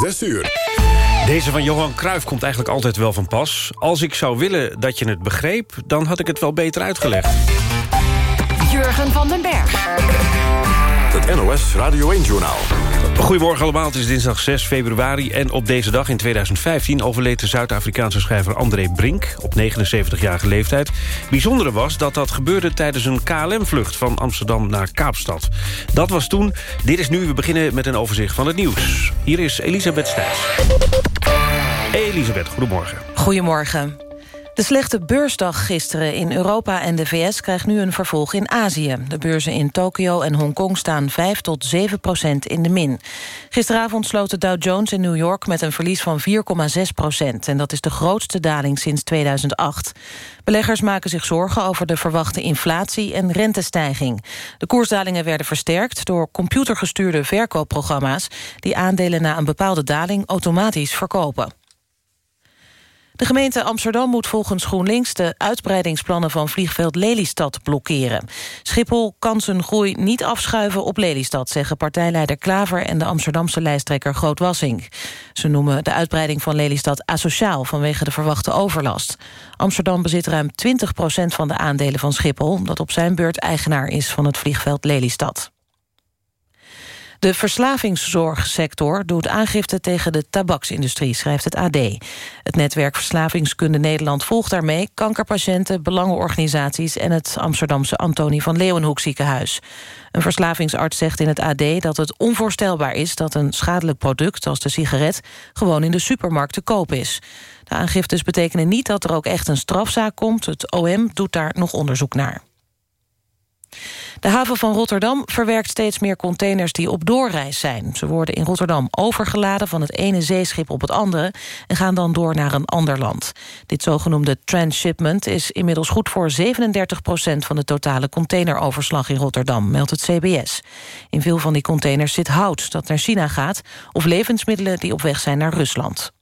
6 uur. Deze van Johan Cruijff komt eigenlijk altijd wel van pas. Als ik zou willen dat je het begreep, dan had ik het wel beter uitgelegd. Jurgen van den Berg. Het NOS Radio 1-journaal. Goedemorgen allemaal, het is dinsdag 6 februari... en op deze dag in 2015 overleed de Zuid-Afrikaanse schrijver André Brink... op 79-jarige leeftijd. Bijzondere was dat dat gebeurde tijdens een KLM-vlucht... van Amsterdam naar Kaapstad. Dat was toen, dit is nu. We beginnen met een overzicht van het nieuws. Hier is Elisabeth Stijs. Elisabeth, goedemorgen. Goedemorgen. De slechte beursdag gisteren in Europa en de VS krijgt nu een vervolg in Azië. De beurzen in Tokio en Hongkong staan 5 tot 7 procent in de min. Gisteravond sloot de Dow Jones in New York met een verlies van 4,6 procent. En dat is de grootste daling sinds 2008. Beleggers maken zich zorgen over de verwachte inflatie en rentestijging. De koersdalingen werden versterkt door computergestuurde verkoopprogramma's... die aandelen na een bepaalde daling automatisch verkopen. De gemeente Amsterdam moet volgens GroenLinks... de uitbreidingsplannen van vliegveld Lelystad blokkeren. Schiphol kan zijn groei niet afschuiven op Lelystad... zeggen partijleider Klaver en de Amsterdamse lijsttrekker Groot Wassing. Ze noemen de uitbreiding van Lelystad asociaal... vanwege de verwachte overlast. Amsterdam bezit ruim 20% van de aandelen van Schiphol... dat op zijn beurt eigenaar is van het vliegveld Lelystad. De verslavingszorgsector doet aangifte tegen de tabaksindustrie, schrijft het AD. Het netwerk Verslavingskunde Nederland volgt daarmee... kankerpatiënten, belangenorganisaties... en het Amsterdamse Antonie van Leeuwenhoek ziekenhuis. Een verslavingsarts zegt in het AD dat het onvoorstelbaar is... dat een schadelijk product als de sigaret gewoon in de supermarkt te koop is. De aangiftes betekenen niet dat er ook echt een strafzaak komt. Het OM doet daar nog onderzoek naar. De haven van Rotterdam verwerkt steeds meer containers die op doorreis zijn. Ze worden in Rotterdam overgeladen van het ene zeeschip op het andere... en gaan dan door naar een ander land. Dit zogenoemde transshipment is inmiddels goed voor 37% van de totale containeroverslag in Rotterdam, meldt het CBS. In veel van die containers zit hout dat naar China gaat... of levensmiddelen die op weg zijn naar Rusland.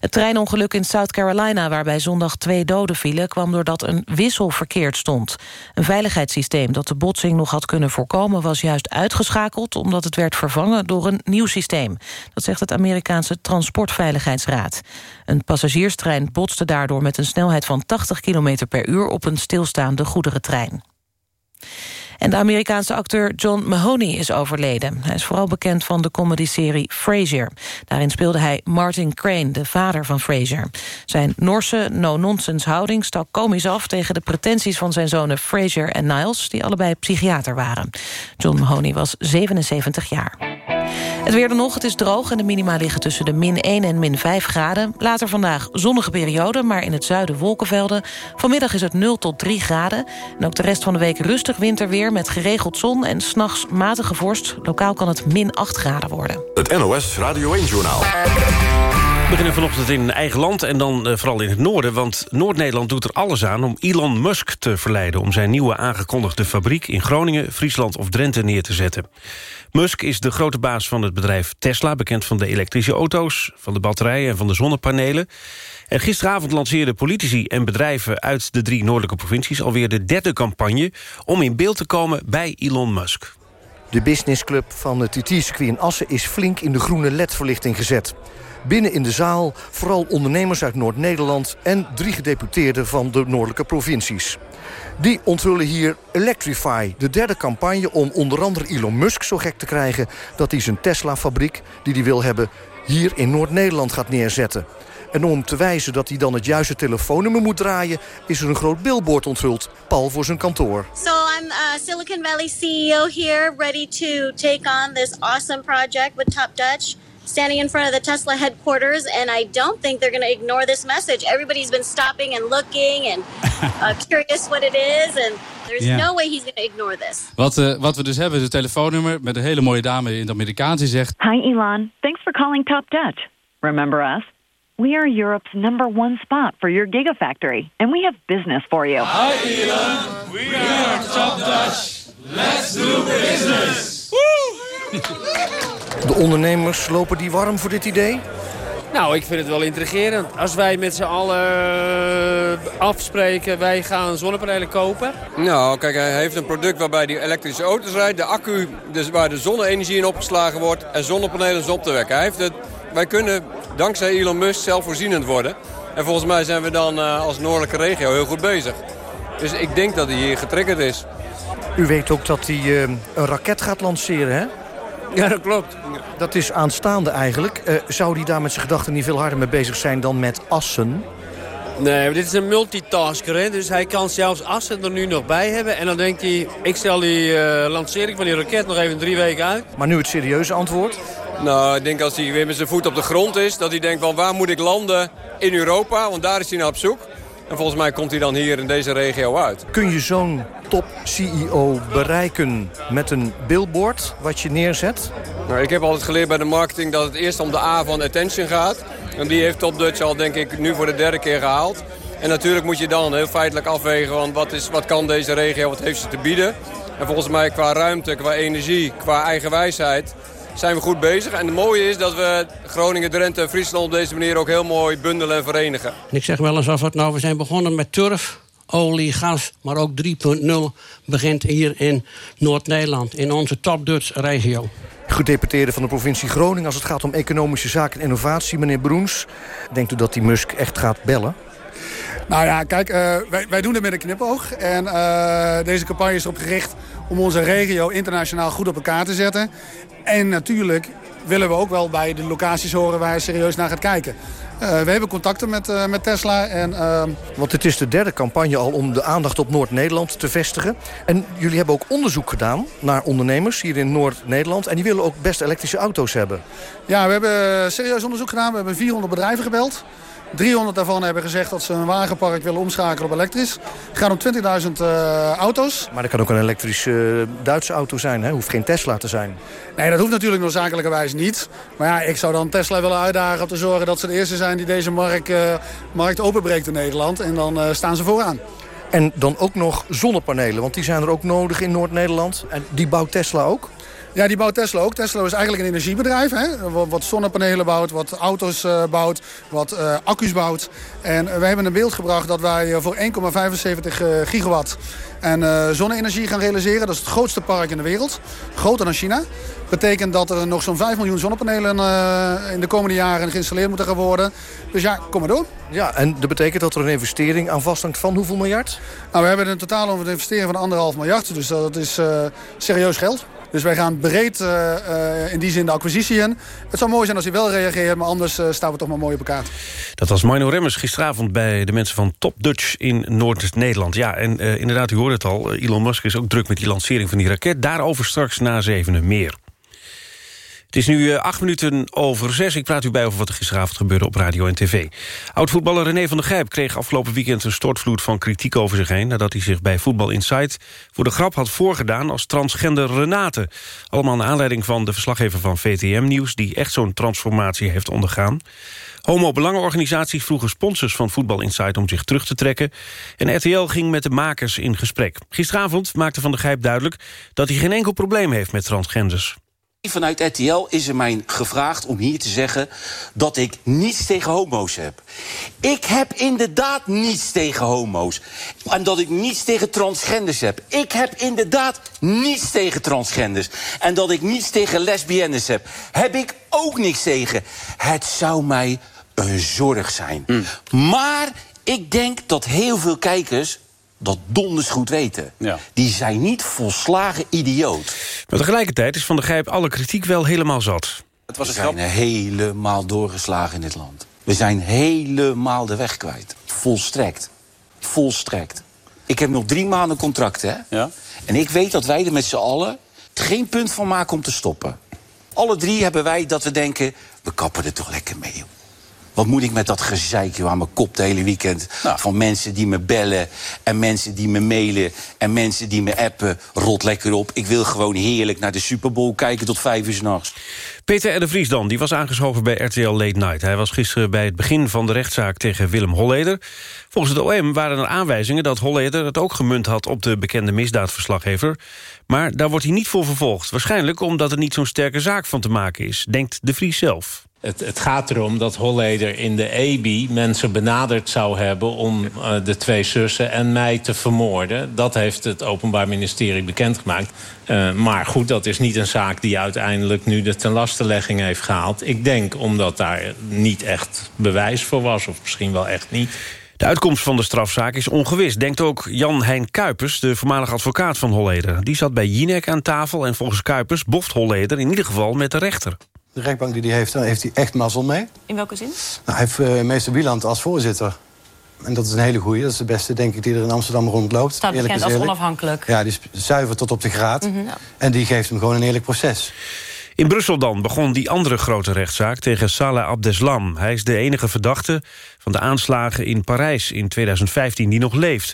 Het treinongeluk in South Carolina, waarbij zondag twee doden vielen... kwam doordat een wissel verkeerd stond. Een veiligheidssysteem dat de botsing nog had kunnen voorkomen... was juist uitgeschakeld omdat het werd vervangen door een nieuw systeem. Dat zegt het Amerikaanse Transportveiligheidsraad. Een passagierstrein botste daardoor met een snelheid van 80 km per uur... op een stilstaande goederentrein. En de Amerikaanse acteur John Mahoney is overleden. Hij is vooral bekend van de comedyserie Frasier. Daarin speelde hij Martin Crane, de vader van Frasier. Zijn Norse no-nonsense houding stak komisch af... tegen de pretenties van zijn zonen Frasier en Niles... die allebei psychiater waren. John Mahoney was 77 jaar. Het weer dan nog, het is droog en de minima liggen tussen de min 1 en min 5 graden. Later vandaag zonnige periode, maar in het zuiden wolkenvelden. Vanmiddag is het 0 tot 3 graden. En ook de rest van de week rustig winterweer met geregeld zon... en s'nachts matige vorst. Lokaal kan het min 8 graden worden. Het NOS Radio 1-journaal. Beginnen vanochtend in eigen land en dan uh, vooral in het noorden... want Noord-Nederland doet er alles aan om Elon Musk te verleiden... om zijn nieuwe aangekondigde fabriek in Groningen, Friesland of Drenthe neer te zetten. Musk is de grote baas van het bedrijf Tesla... bekend van de elektrische auto's, van de batterijen en van de zonnepanelen. En gisteravond lanceerden politici en bedrijven uit de drie noordelijke provincies... alweer de derde campagne om in beeld te komen bij Elon Musk. De businessclub van het TT-circuit in Assen is flink in de groene ledverlichting gezet. Binnen in de zaal vooral ondernemers uit Noord-Nederland... en drie gedeputeerden van de noordelijke provincies. Die onthullen hier Electrify, de derde campagne om onder andere Elon Musk zo gek te krijgen... dat hij zijn Tesla-fabriek, die hij wil hebben, hier in Noord-Nederland gaat neerzetten. En om te wijzen dat hij dan het juiste telefoonnummer moet draaien... is er een groot billboard onthuld, pal voor zijn kantoor. So I'm uh, Silicon Valley CEO here, ready to take on this awesome project with Top Dutch standing in front of the Tesla headquarters, and I don't think they're going to ignore this message. Everybody's been stopping and looking and uh, curious what it is, and there's yeah. no way he's going to ignore this. Wat, uh, wat we dus hebben is een telefoonnummer met een hele mooie dame in het Amerikaans die zegt... Hi Elon, thanks for calling Top Dutch. Remember us? We are Europe's number one spot for your gigafactory, and we have business for you. Hi Elon, we are Top Dutch. Let's do business. De ondernemers lopen die warm voor dit idee? Nou, ik vind het wel intrigerend. Als wij met z'n allen eh, afspreken, wij gaan zonnepanelen kopen. Nou, kijk, hij heeft een product waarbij hij elektrische auto's rijdt. De accu, dus waar de zonne-energie in opgeslagen wordt. En zonnepanelen is op te wekken. Hij heeft het, wij kunnen dankzij Elon Musk zelfvoorzienend worden. En volgens mij zijn we dan uh, als noordelijke regio heel goed bezig. Dus ik denk dat hij hier getriggerd is. U weet ook dat hij uh, een raket gaat lanceren, hè? Ja, dat klopt. Dat is aanstaande eigenlijk. Uh, zou hij daar met zijn gedachten niet veel harder mee bezig zijn dan met assen? Nee, maar dit is een multitasker, hè? dus hij kan zelfs assen er nu nog bij hebben. En dan denkt hij, ik stel die uh, lancering van die raket nog even drie weken uit. Maar nu het serieuze antwoord? Nou, ik denk als hij weer met zijn voet op de grond is... dat hij denkt van waar moet ik landen in Europa, want daar is hij naar op zoek. En volgens mij komt hij dan hier in deze regio uit. Kun je zo'n top-CEO bereiken met een billboard wat je neerzet? Nou, ik heb altijd geleerd bij de marketing dat het eerst om de A van attention gaat. En die heeft Top Dutch al denk ik nu voor de derde keer gehaald. En natuurlijk moet je dan heel feitelijk afwegen van wat, is, wat kan deze regio, wat heeft ze te bieden. En volgens mij qua ruimte, qua energie, qua eigen wijsheid zijn we goed bezig. En het mooie is dat we Groningen, Drenthe en Friesland op deze manier ook heel mooi bundelen en verenigen. Ik zeg wel eens of het nou, we zijn begonnen met turf, olie, gas, maar ook 3.0 begint hier in Noord-Nederland, in onze top Dutch regio. Gedeputeerde van de provincie Groningen als het gaat om economische zaken en innovatie, meneer Broens. Denkt u dat die Musk echt gaat bellen? Nou ja, kijk, uh, wij, wij, doen het met een knipoog. En uh, deze campagne is erop gericht om onze regio internationaal goed op elkaar te zetten. En natuurlijk willen we ook wel bij de locaties horen waar je serieus naar gaat kijken. Uh, we hebben contacten met, uh, met Tesla. En, uh... Want het is de derde campagne al om de aandacht op Noord-Nederland te vestigen. En jullie hebben ook onderzoek gedaan naar ondernemers hier in Noord-Nederland. En die willen ook best elektrische auto's hebben. Ja, we hebben serieus onderzoek gedaan. We hebben 400 bedrijven gebeld. 300 daarvan hebben gezegd dat ze een wagenpark willen omschakelen op elektrisch. Het gaat om 20.000 uh, auto's. Maar dat kan ook een elektrische uh, Duitse auto zijn, hè? Hoeft geen Tesla te zijn. Nee, dat hoeft natuurlijk noodzakelijkerwijs niet. Maar ja, ik zou dan Tesla willen uitdagen om te zorgen dat ze de eerste zijn die deze markt, uh, markt openbreekt in Nederland. En dan staan ze vooraan. En dan ook nog zonnepanelen, want die zijn er ook nodig in Noord-Nederland. En die bouwt Tesla ook? Ja, die bouwt Tesla ook. Tesla is eigenlijk een energiebedrijf. Hè? Wat zonnepanelen bouwt, wat auto's uh, bouwt, wat uh, accu's bouwt. En uh, we hebben een beeld gebracht dat wij voor 1,75 gigawatt en zonne-energie gaan realiseren. Dat is het grootste park in de wereld. Groter dan China. Betekent dat er nog zo'n 5 miljoen zonnepanelen in de komende jaren geïnstalleerd moeten gaan worden. Dus ja, kom maar door. Ja, en dat betekent dat er een investering aan vasthangt van hoeveel miljard? Nou, we hebben een totaal over een investering van anderhalf miljard. Dus dat is serieus geld. Dus wij gaan breed uh, uh, in die zin de acquisitie in. Het zou mooi zijn als hij wel reageert, maar anders uh, staan we toch maar mooi op elkaar. Dat was Mino Remmers gisteravond bij de mensen van Top Dutch in Noord-Nederland. Ja, en inderdaad, u hoorde het al, Elon Musk is ook druk met die lancering van die raket. Daarover straks na zevenen meer. Het is nu acht minuten over zes. Ik praat u bij over wat er gisteravond gebeurde op radio en tv. Oud-voetballer René van der Gijp kreeg afgelopen weekend... een stortvloed van kritiek over zich heen... nadat hij zich bij Voetbal Insight voor de grap had voorgedaan... als transgender Renate. Allemaal naar aanleiding van de verslaggever van VTM Nieuws... die echt zo'n transformatie heeft ondergaan. Homo-belangenorganisaties vroegen sponsors van Voetbal Insight... om zich terug te trekken. En RTL ging met de makers in gesprek. Gisteravond maakte Van der Gijp duidelijk... dat hij geen enkel probleem heeft met transgenders. Vanuit RTL is er mij gevraagd om hier te zeggen dat ik niets tegen homo's heb. Ik heb inderdaad niets tegen homo's. En dat ik niets tegen transgenders heb. Ik heb inderdaad niets tegen transgenders. En dat ik niets tegen lesbiennes heb. Heb ik ook niks tegen. Het zou mij een zorg zijn. Mm. Maar ik denk dat heel veel kijkers dat donders goed weten. Ja. Die zijn niet volslagen idioot. Maar tegelijkertijd is Van der Grijp alle kritiek wel helemaal zat. Het was We zijn helemaal doorgeslagen in dit land. We zijn helemaal de weg kwijt. Volstrekt. Volstrekt. Ik heb nog drie maanden contract, hè? Ja. En ik weet dat wij er met z'n allen geen punt van maken om te stoppen. Alle drie hebben wij dat we denken... we kappen er toch lekker mee, joh. Wat moet ik met dat gezeik aan mijn kop de hele weekend? Nou. Van mensen die me bellen en mensen die me mailen en mensen die me appen. Rot lekker op. Ik wil gewoon heerlijk naar de Super Bowl kijken tot vijf uur s'nachts. Peter R. de Vries dan, die was aangeschoven bij RTL Late Night. Hij was gisteren bij het begin van de rechtszaak tegen Willem Holleder. Volgens het OM waren er aanwijzingen dat Holleder het ook gemunt had... op de bekende misdaadverslaggever. Maar daar wordt hij niet voor vervolgd. Waarschijnlijk omdat er niet zo'n sterke zaak van te maken is, denkt de Vries zelf. Het, het, gaat erom dat Holleder in de EBI mensen benaderd zou hebben... om uh, de twee zussen en mij te vermoorden. Dat heeft het Openbaar Ministerie bekendgemaakt. Uh, maar goed, dat is niet een zaak die uiteindelijk nu de tenlastelegging heeft gehaald. Ik denk omdat daar niet echt bewijs voor was, of misschien wel echt niet. De uitkomst van de strafzaak is ongewis, denkt ook Jan-Hein Kuipers... de voormalige advocaat van Holleder. Die zat bij Jinek aan tafel en volgens Kuipers boft Holleder... in ieder geval met de rechter. De rechtbank die hij heeft, daar heeft hij echt mazzel mee. In welke zin? Nou, hij heeft uh, meester Wieland als voorzitter. En dat is een hele goeie. Dat is de beste, denk ik, die er in Amsterdam rondloopt. Staat bekend als onafhankelijk. Ja, die is zuiver tot op de graad. Mm -hmm. En die geeft hem gewoon een eerlijk proces. In Brussel dan begon die andere grote rechtszaak tegen Salah Abdeslam. Hij is de enige verdachte van de aanslagen in Parijs in 2015 die nog leeft.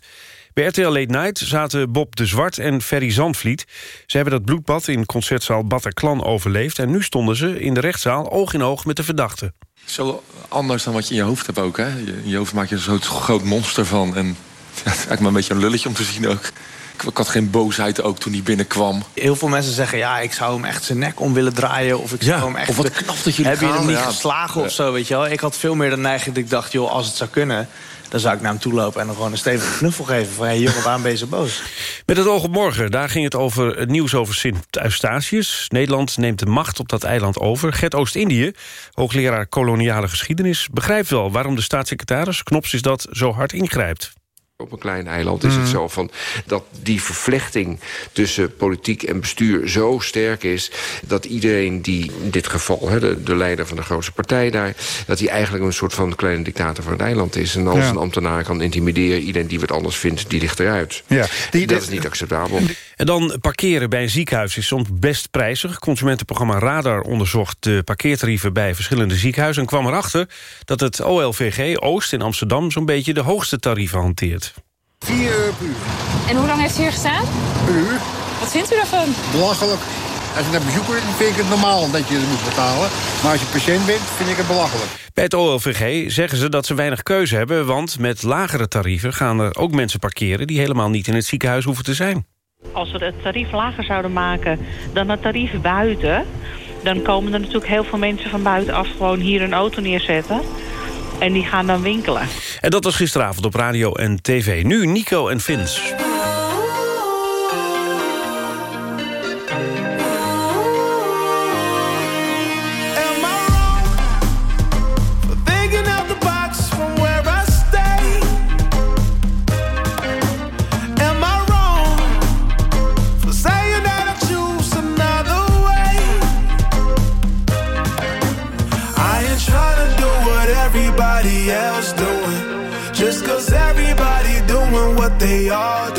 Bij RTL Late Night zaten Bob de Zwart en Ferry Zandvliet. Ze hebben dat bloedbad in concertzaal Bataclan overleefd... en nu stonden ze in de rechtszaal oog in oog met de verdachte. Zo anders dan wat je in je hoofd hebt ook, hè? In je hoofd maak je er zo'n groot monster van. En ja, het is eigenlijk maar een beetje een lulletje om te zien ook. Ik had geen boosheid ook toen hij binnenkwam. Heel veel mensen zeggen, ja, ik zou hem echt zijn nek om willen draaien. Of ik zou ja, hem echt... Of wat knap dat jullie Heb je hem niet ja. geslagen of zo, weet je wel? Ik had veel meer de neiging dat ik dacht, joh, als het zou kunnen... dan zou ik naar hem toe lopen en hem gewoon een stevige knuffel geven. Van, hey, jongen, waarom ben je zo boos? Met het oog op morgen, daar ging het over het nieuws over Sint-Eustatius. Nederland neemt de macht op dat eiland over. Gert Oost-Indië, hoogleraar koloniale geschiedenis... begrijpt wel waarom de staatssecretaris, Knops is dat, zo hard ingrijpt. Op een klein eiland is het zo van dat die vervlechting tussen politiek en bestuur zo sterk is... dat iedereen die, in dit geval hè, de, de leider van de grootste partij daar... dat hij eigenlijk een soort van kleine dictator van het eiland is. En als Ja. een ambtenaar kan intimideren, iedereen die wat anders vindt... die ligt eruit. Ja. dat is niet acceptabel. En dan parkeren bij een ziekenhuis is soms best prijzig. Consumentenprogramma Radar onderzocht de parkeertarieven... bij verschillende ziekenhuizen en kwam erachter... dat het OLVG Oost in Amsterdam... zo'n beetje de hoogste tarieven hanteert. 4 euro per uur. En hoe lang heeft u hier gestaan? Per uur. Wat vindt u daarvan? Belachelijk. Als je naar bezoeker bent, vind ik het normaal dat je het moet betalen. Maar als je patiënt bent, vind ik het belachelijk. Bij het OLVG zeggen ze dat ze weinig keuze hebben... want met lagere tarieven gaan er ook mensen parkeren... die helemaal niet in het ziekenhuis hoeven te zijn. Als we het tarief lager zouden maken dan het tarief buiten... dan komen er natuurlijk heel veel mensen van buitenaf gewoon hier een auto neerzetten. En die gaan dan winkelen. En dat was gisteravond op radio en tv. Nu Nico en Vins. They all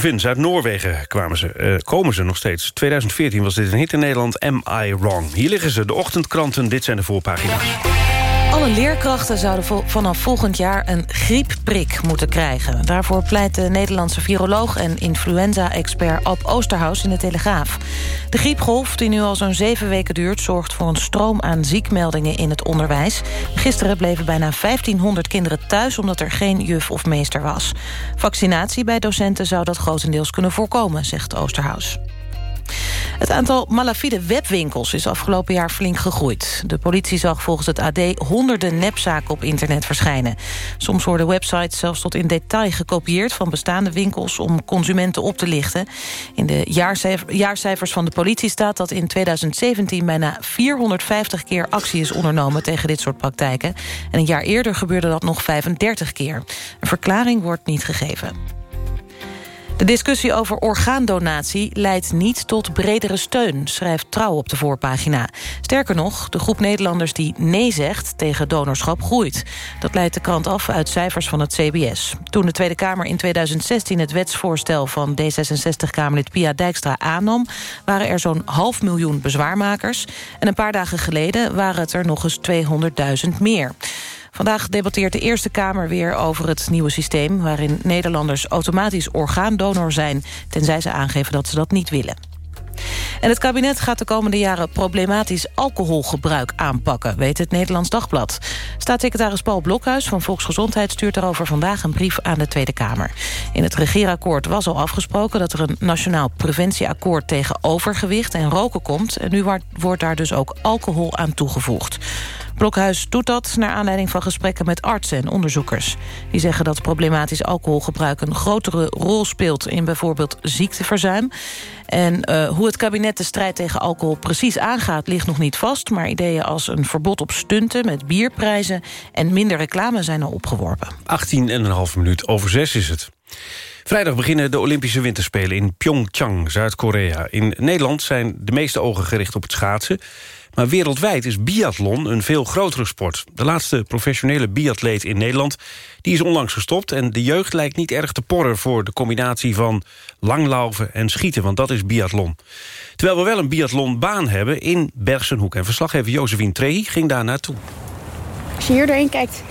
Vince uit Noorwegen kwamen ze, eh, komen ze nog steeds. 2014 was dit een hit in Nederland, Am I Wrong? Hier liggen ze, de ochtendkranten, dit zijn de voorpagina's. Alle leerkrachten zouden vanaf volgend jaar een griepprik moeten krijgen. Daarvoor pleit de Nederlandse viroloog en influenza-expert Ab Oosterhuis in de Telegraaf. De griepgolf, die nu al zo'n zeven weken duurt... zorgt voor een stroom aan ziekmeldingen in het onderwijs. Gisteren bleven bijna 1500 kinderen thuis... omdat er geen juf of meester was. Vaccinatie bij docenten zou dat grotendeels kunnen voorkomen, zegt Oosterhuis. Het aantal malafide webwinkels is afgelopen jaar flink gegroeid. De politie zag volgens het AD honderden nepzaken op internet verschijnen. Soms worden websites zelfs tot in detail gekopieerd... van bestaande winkels om consumenten op te lichten. In de jaarcijf- jaarcijfers van de politie staat dat in 2017... bijna 450 keer actie is ondernomen tegen dit soort praktijken. En een jaar eerder gebeurde dat nog 35 keer. Een verklaring wordt niet gegeven. De discussie over orgaandonatie leidt niet tot bredere steun... schrijft Trouw op de voorpagina. Sterker nog, de groep Nederlanders die nee zegt tegen donorschap groeit. Dat leidt de krant af uit cijfers van het CBS. Toen de Tweede Kamer in 2016 het wetsvoorstel van D66-Kamerlid Pia Dijkstra aannam... waren er zo'n half miljoen bezwaarmakers. En een paar dagen geleden waren het er nog eens 200.000 meer. Vandaag debatteert de Eerste Kamer weer over het nieuwe systeem... waarin Nederlanders automatisch orgaandonor zijn... tenzij ze aangeven dat ze dat niet willen. En het kabinet gaat de komende jaren problematisch alcoholgebruik aanpakken, weet het Nederlands Dagblad. Staatssecretaris Paul Blokhuis van Volksgezondheid stuurt daarover vandaag een brief aan de Tweede Kamer. In het regeerakkoord was al afgesproken dat er een nationaal preventieakkoord tegen overgewicht en roken komt. En nu wordt- daar dus ook alcohol aan toegevoegd. Blokhuis doet dat naar aanleiding van gesprekken met artsen en onderzoekers. Die zeggen dat problematisch alcoholgebruik een grotere rol speelt... in bijvoorbeeld ziekteverzuim. En eh, hoe het kabinet de strijd tegen alcohol precies aangaat... ligt nog niet vast, maar ideeën als een verbod op stunten... met bierprijzen en minder reclame zijn al opgeworpen. 18,5 minuut over 6 is het. Vrijdag beginnen de Olympische Winterspelen in Pyeongchang, Zuid-Korea. In Nederland zijn de meeste ogen gericht op het schaatsen. Maar wereldwijd is biathlon een veel grotere sport. De laatste professionele biatleet in Nederland die is onlangs gestopt... en de jeugd lijkt niet erg te porren voor de combinatie van langlaufen en schieten... want dat is biathlon. Terwijl we wel een biathlonbaan hebben in Bergsenhoek. En verslaggever Josephine Trehi ging daar naartoe. Als je hier doorheen kijkt,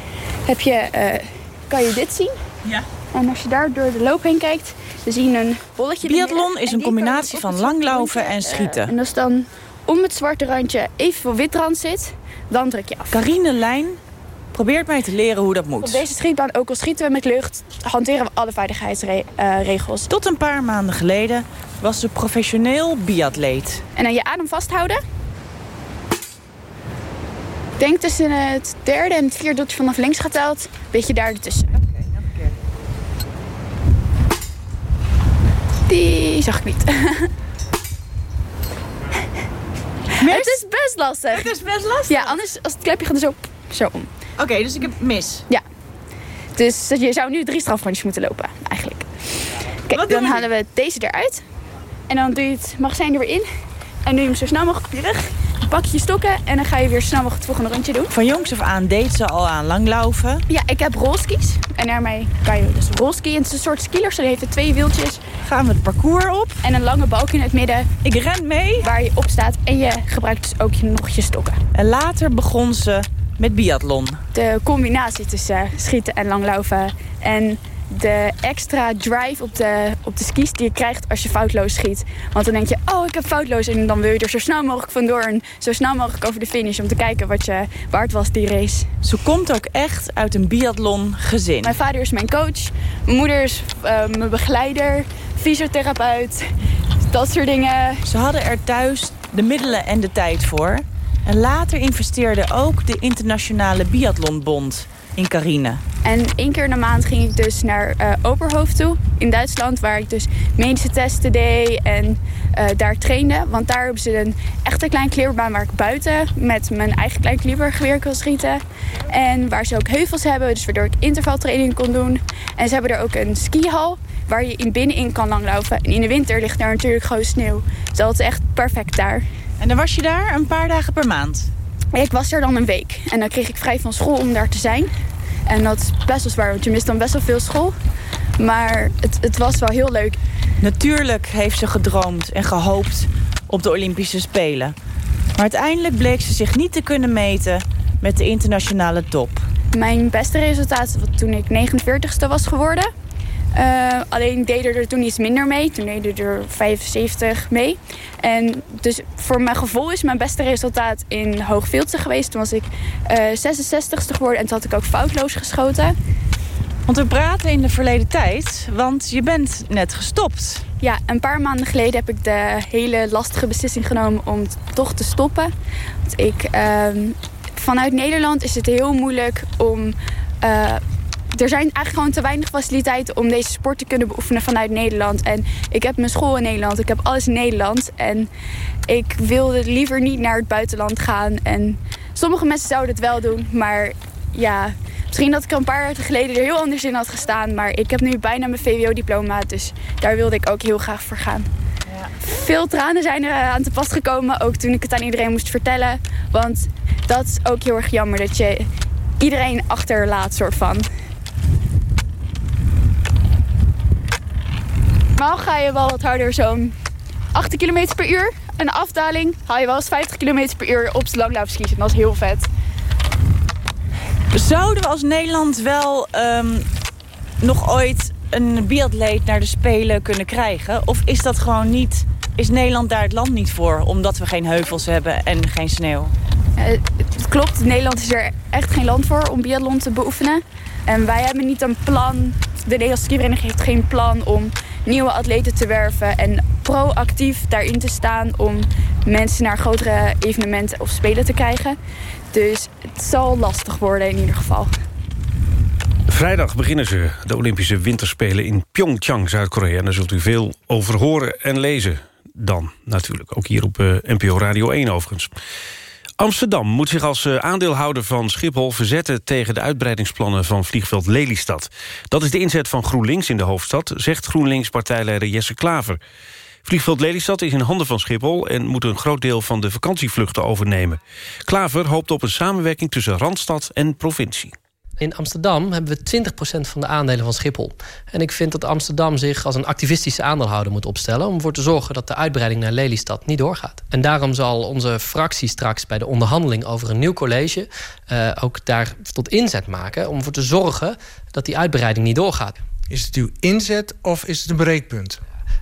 heb je, eh, kan je dit zien. Ja. En als je daar door de loop heen kijkt, dan zie je een bolletje. Biathlon is een combinatie van langlaufen en schieten. en als dan om het zwarte randje even veel wit rand zit, dan druk je af. Carine Lijn probeert mij te leren hoe dat Op moet. deze schietbaan, ook al schieten we met lucht, hanteren we alle veiligheidsregels. Tot een paar maanden geleden was ze professioneel biatleet. En dan je adem vasthouden. Denk tussen het derde en het vierde dat je vanaf links geteld, beetje daar ertussen. Die zag ik niet. Het is best lastig. Het is best lastig? Ja, anders als het klepje gaat er zo, zo om. Oké, dus ik heb mis. Ja. Dus je zou nu drie strafrondjes moeten lopen, eigenlijk. Kijk, dan halen we deze eruit. En dan doe je het magazijn er weer in. En doe je hem zo snel mogelijk op je rug. Pak je stokken en dan ga je weer snel mogelijk het volgende rondje doen. Van jongs af aan deed ze al aan langlaufen. Ja, ik heb rolskis. En daarmee kan je dus rolski. En het is een soort skilers. Die heeft twee wieltjes. Gaan we het parcours op. En een lange balk in het midden. Ik ren mee. Waar je op staat. En je gebruikt dus ook je, nog je stokken. En later begon ze met biathlon. De combinatie tussen schieten en langlopen. En de extra drive op de, op de skis die je krijgt als je foutloos schiet. Want dan denk je, oh, ik heb foutloos. En dan wil je er zo snel mogelijk vandoor en zo snel mogelijk over de finish... om te kijken wat je waard was die race. Ze komt ook echt uit een biathlon gezin. Mijn vader is mijn coach, mijn moeder is uh, mijn begeleider, fysiotherapeut, dat soort dingen. Ze hadden er thuis de middelen en de tijd voor. En later investeerde ook de Internationale Biathlonbond in Carine. En één keer in de maand ging ik dus naar uh, Oberhof toe in Duitsland... waar ik dus medische testen deed en uh, daar trainde. Want daar hebben ze een echte klein klimmerbaan waar ik buiten... met mijn eigen klein klimmergeweer kon schieten. En waar ze ook heuvels hebben, dus waardoor ik intervaltraining kon doen. En ze hebben er ook een skihal waar je in binnenin kan langlopen. En in de winter ligt daar natuurlijk gewoon sneeuw. Dus dat is echt perfect daar. En dan was je daar een paar dagen per maand? Ik was er dan een week. En dan kreeg ik vrij van school om daar te zijn. En dat is best wel zwaar, want je mist dan best wel veel school. Maar het, het was wel heel leuk. Natuurlijk heeft ze gedroomd en gehoopt op de Olympische Spelen. Maar uiteindelijk bleek ze zich niet te kunnen meten met de internationale top. Mijn beste resultaat was toen ik 49ste was geworden. Uh, alleen deden er toen iets minder mee. Toen deden er 75 mee. En dus voor mijn gevoel is mijn beste resultaat in Hoogvildse geweest. Toen was ik uh, 66ste geworden en toen had ik ook foutloos geschoten. Want we praten in de verleden tijd, want je bent net gestopt. Ja, een paar maanden geleden heb ik de hele lastige beslissing genomen om toch te stoppen. Want ik, uh, vanuit Nederland is het heel moeilijk om uh, er zijn eigenlijk gewoon te weinig faciliteiten om deze sport te kunnen beoefenen vanuit Nederland. En ik heb mijn school in Nederland, ik heb alles in Nederland. En ik wilde liever niet naar het buitenland gaan. En sommige mensen zouden het wel doen, maar ja... Misschien dat ik een paar jaar geleden er heel anders in had gestaan. Maar ik heb nu bijna mijn VWO-diploma, dus daar wilde ik ook heel graag voor gaan. Veel tranen zijn er aan te pas gekomen, ook toen ik het aan iedereen moest vertellen. Want dat is ook heel erg jammer, dat je iedereen achterlaat, soort van. Normaal ga je wel wat harder, zo'n 18 km per uur. En de afdaling haal je wel eens 50 km per uur op z'n langlaufskis. En dat is heel vet. Zouden we als Nederland wel um, nog ooit een biatleet naar de Spelen kunnen krijgen? Of is dat gewoon niet... Is Nederland daar het land niet voor? Omdat we geen heuvels hebben en geen sneeuw? Uh, het klopt, Nederland is er echt geen land voor om biathlon te beoefenen. En wij hebben niet een plan... De Nederlandse skivereniging heeft geen plan om nieuwe atleten te werven en proactief daarin te staan om mensen naar grotere evenementen of spelen te krijgen. Dus het zal lastig worden in ieder geval. Vrijdag beginnen ze de Olympische Winterspelen in Pyeongchang, Zuid-Korea. En daar zult u veel over horen en lezen dan natuurlijk. Ook hier op uh, NPO Radio 1 overigens. Amsterdam moet zich als eh, aandeelhouder van Schiphol verzetten... tegen de uitbreidingsplannen van vliegveld Lelystad. Dat is de inzet van GroenLinks in de hoofdstad... zegt GroenLinks-partijleider Jesse Klaver. Vliegveld Lelystad is in handen van Schiphol... en moet een groot deel van de vakantievluchten overnemen. Klaver hoopt op een samenwerking tussen Randstad en provincie. In Amsterdam hebben we 20% van de aandelen van Schiphol. En ik vind dat Amsterdam zich als een activistische aandeelhouder moet opstellen... om ervoor te zorgen dat de uitbreiding naar Lelystad niet doorgaat. En daarom zal onze fractie straks bij de onderhandeling over een nieuw college... Uh, ook daar tot inzet maken om ervoor te zorgen dat die uitbreiding niet doorgaat. Is het uw inzet of is het een breekpunt?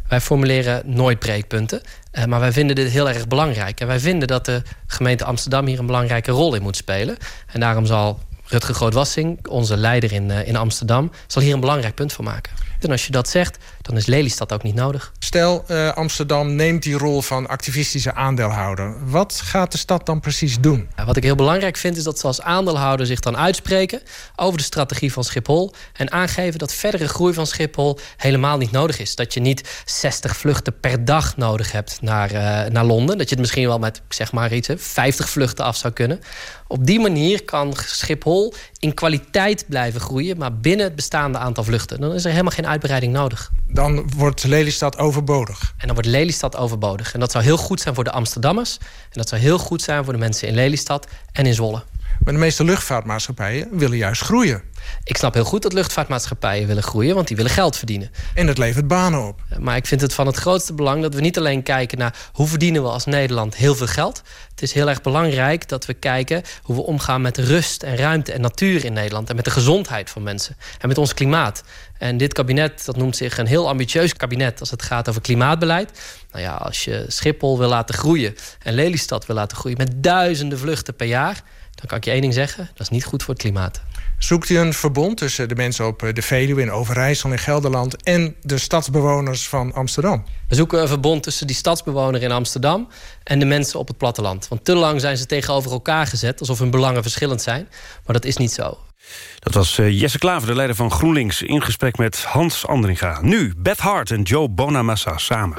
Wij formuleren nooit breekpunten, uh, maar wij vinden dit heel erg belangrijk. En wij vinden dat de gemeente Amsterdam hier een belangrijke rol in moet spelen. En daarom zal Rutger Grootwassing, onze leider in, uh, in Amsterdam... zal hier een belangrijk punt van maken. En als je dat zegt, dan is Lelystad ook niet nodig. Stel, uh, Amsterdam neemt die rol van activistische aandeelhouder. Wat gaat de stad dan precies doen? Wat ik heel belangrijk vind, is dat ze als aandeelhouder zich dan uitspreken... over de strategie van Schiphol... en aangeven dat verdere groei van Schiphol helemaal niet nodig is. Dat je niet 60 vluchten per dag nodig hebt naar, uh, naar Londen. Dat je het misschien wel met, zeg maar iets, 50 vluchten af zou kunnen. Op die manier kan Schiphol in kwaliteit blijven groeien... maar binnen het bestaande aantal vluchten. Dan is er helemaal geen uitbreiding nodig. Dan wordt Lelystad overbodig. En dan wordt Lelystad overbodig. En dat zou heel goed zijn voor de Amsterdammers. En dat zou heel goed zijn voor de mensen in Lelystad en in Zwolle. Maar de meeste luchtvaartmaatschappijen willen juist groeien. Ik snap heel goed dat luchtvaartmaatschappijen willen groeien, want die willen geld verdienen. En dat levert banen op. Maar ik vind het van het grootste belang dat we niet alleen kijken naar hoe verdienen we als Nederland heel veel geld. Het is heel erg belangrijk dat we kijken hoe we omgaan met rust en ruimte en natuur in Nederland. En met de gezondheid van mensen. En met ons klimaat. En dit kabinet dat noemt zich een heel ambitieus kabinet als het gaat over klimaatbeleid. Nou ja, als je Schiphol wil laten groeien en Lelystad wil laten groeien met duizenden vluchten per jaar, dan kan ik je één ding zeggen: dat is niet goed voor het klimaat. Zoekt u een verbond tussen de mensen op de Veluwe in Overijssel in Gelderland en de stadsbewoners van Amsterdam? We zoeken een verbond tussen die stadsbewoner in Amsterdam en de mensen op het platteland. Want te lang zijn ze tegenover elkaar gezet alsof hun belangen verschillend zijn. Maar dat is niet zo. Dat was eh, Jesse Klaver, de leider van GroenLinks... in gesprek met Hans Andringa. Nu Beth Hart en Joe Bonamassa samen.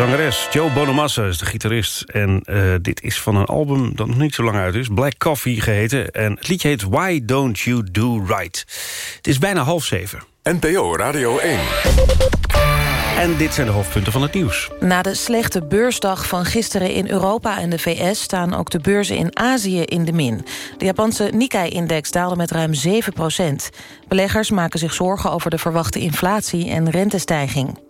Zangeres. Joe Bonamassa is de gitarist. En uh, dit is van een album dat nog niet zo lang uit is. Black Coffee geheten. En het liedje heet Why Don't You Do Right. Het is bijna half zeven. NPO Radio 1. En dit zijn de hoofdpunten van het nieuws. Na de slechte beursdag van gisteren in Europa en de VS... staan ook de beurzen in Azië in de min. De Japanse Nikkei-index daalde met ruim 7 procent. Beleggers maken zich zorgen over de verwachte inflatie en rentestijging.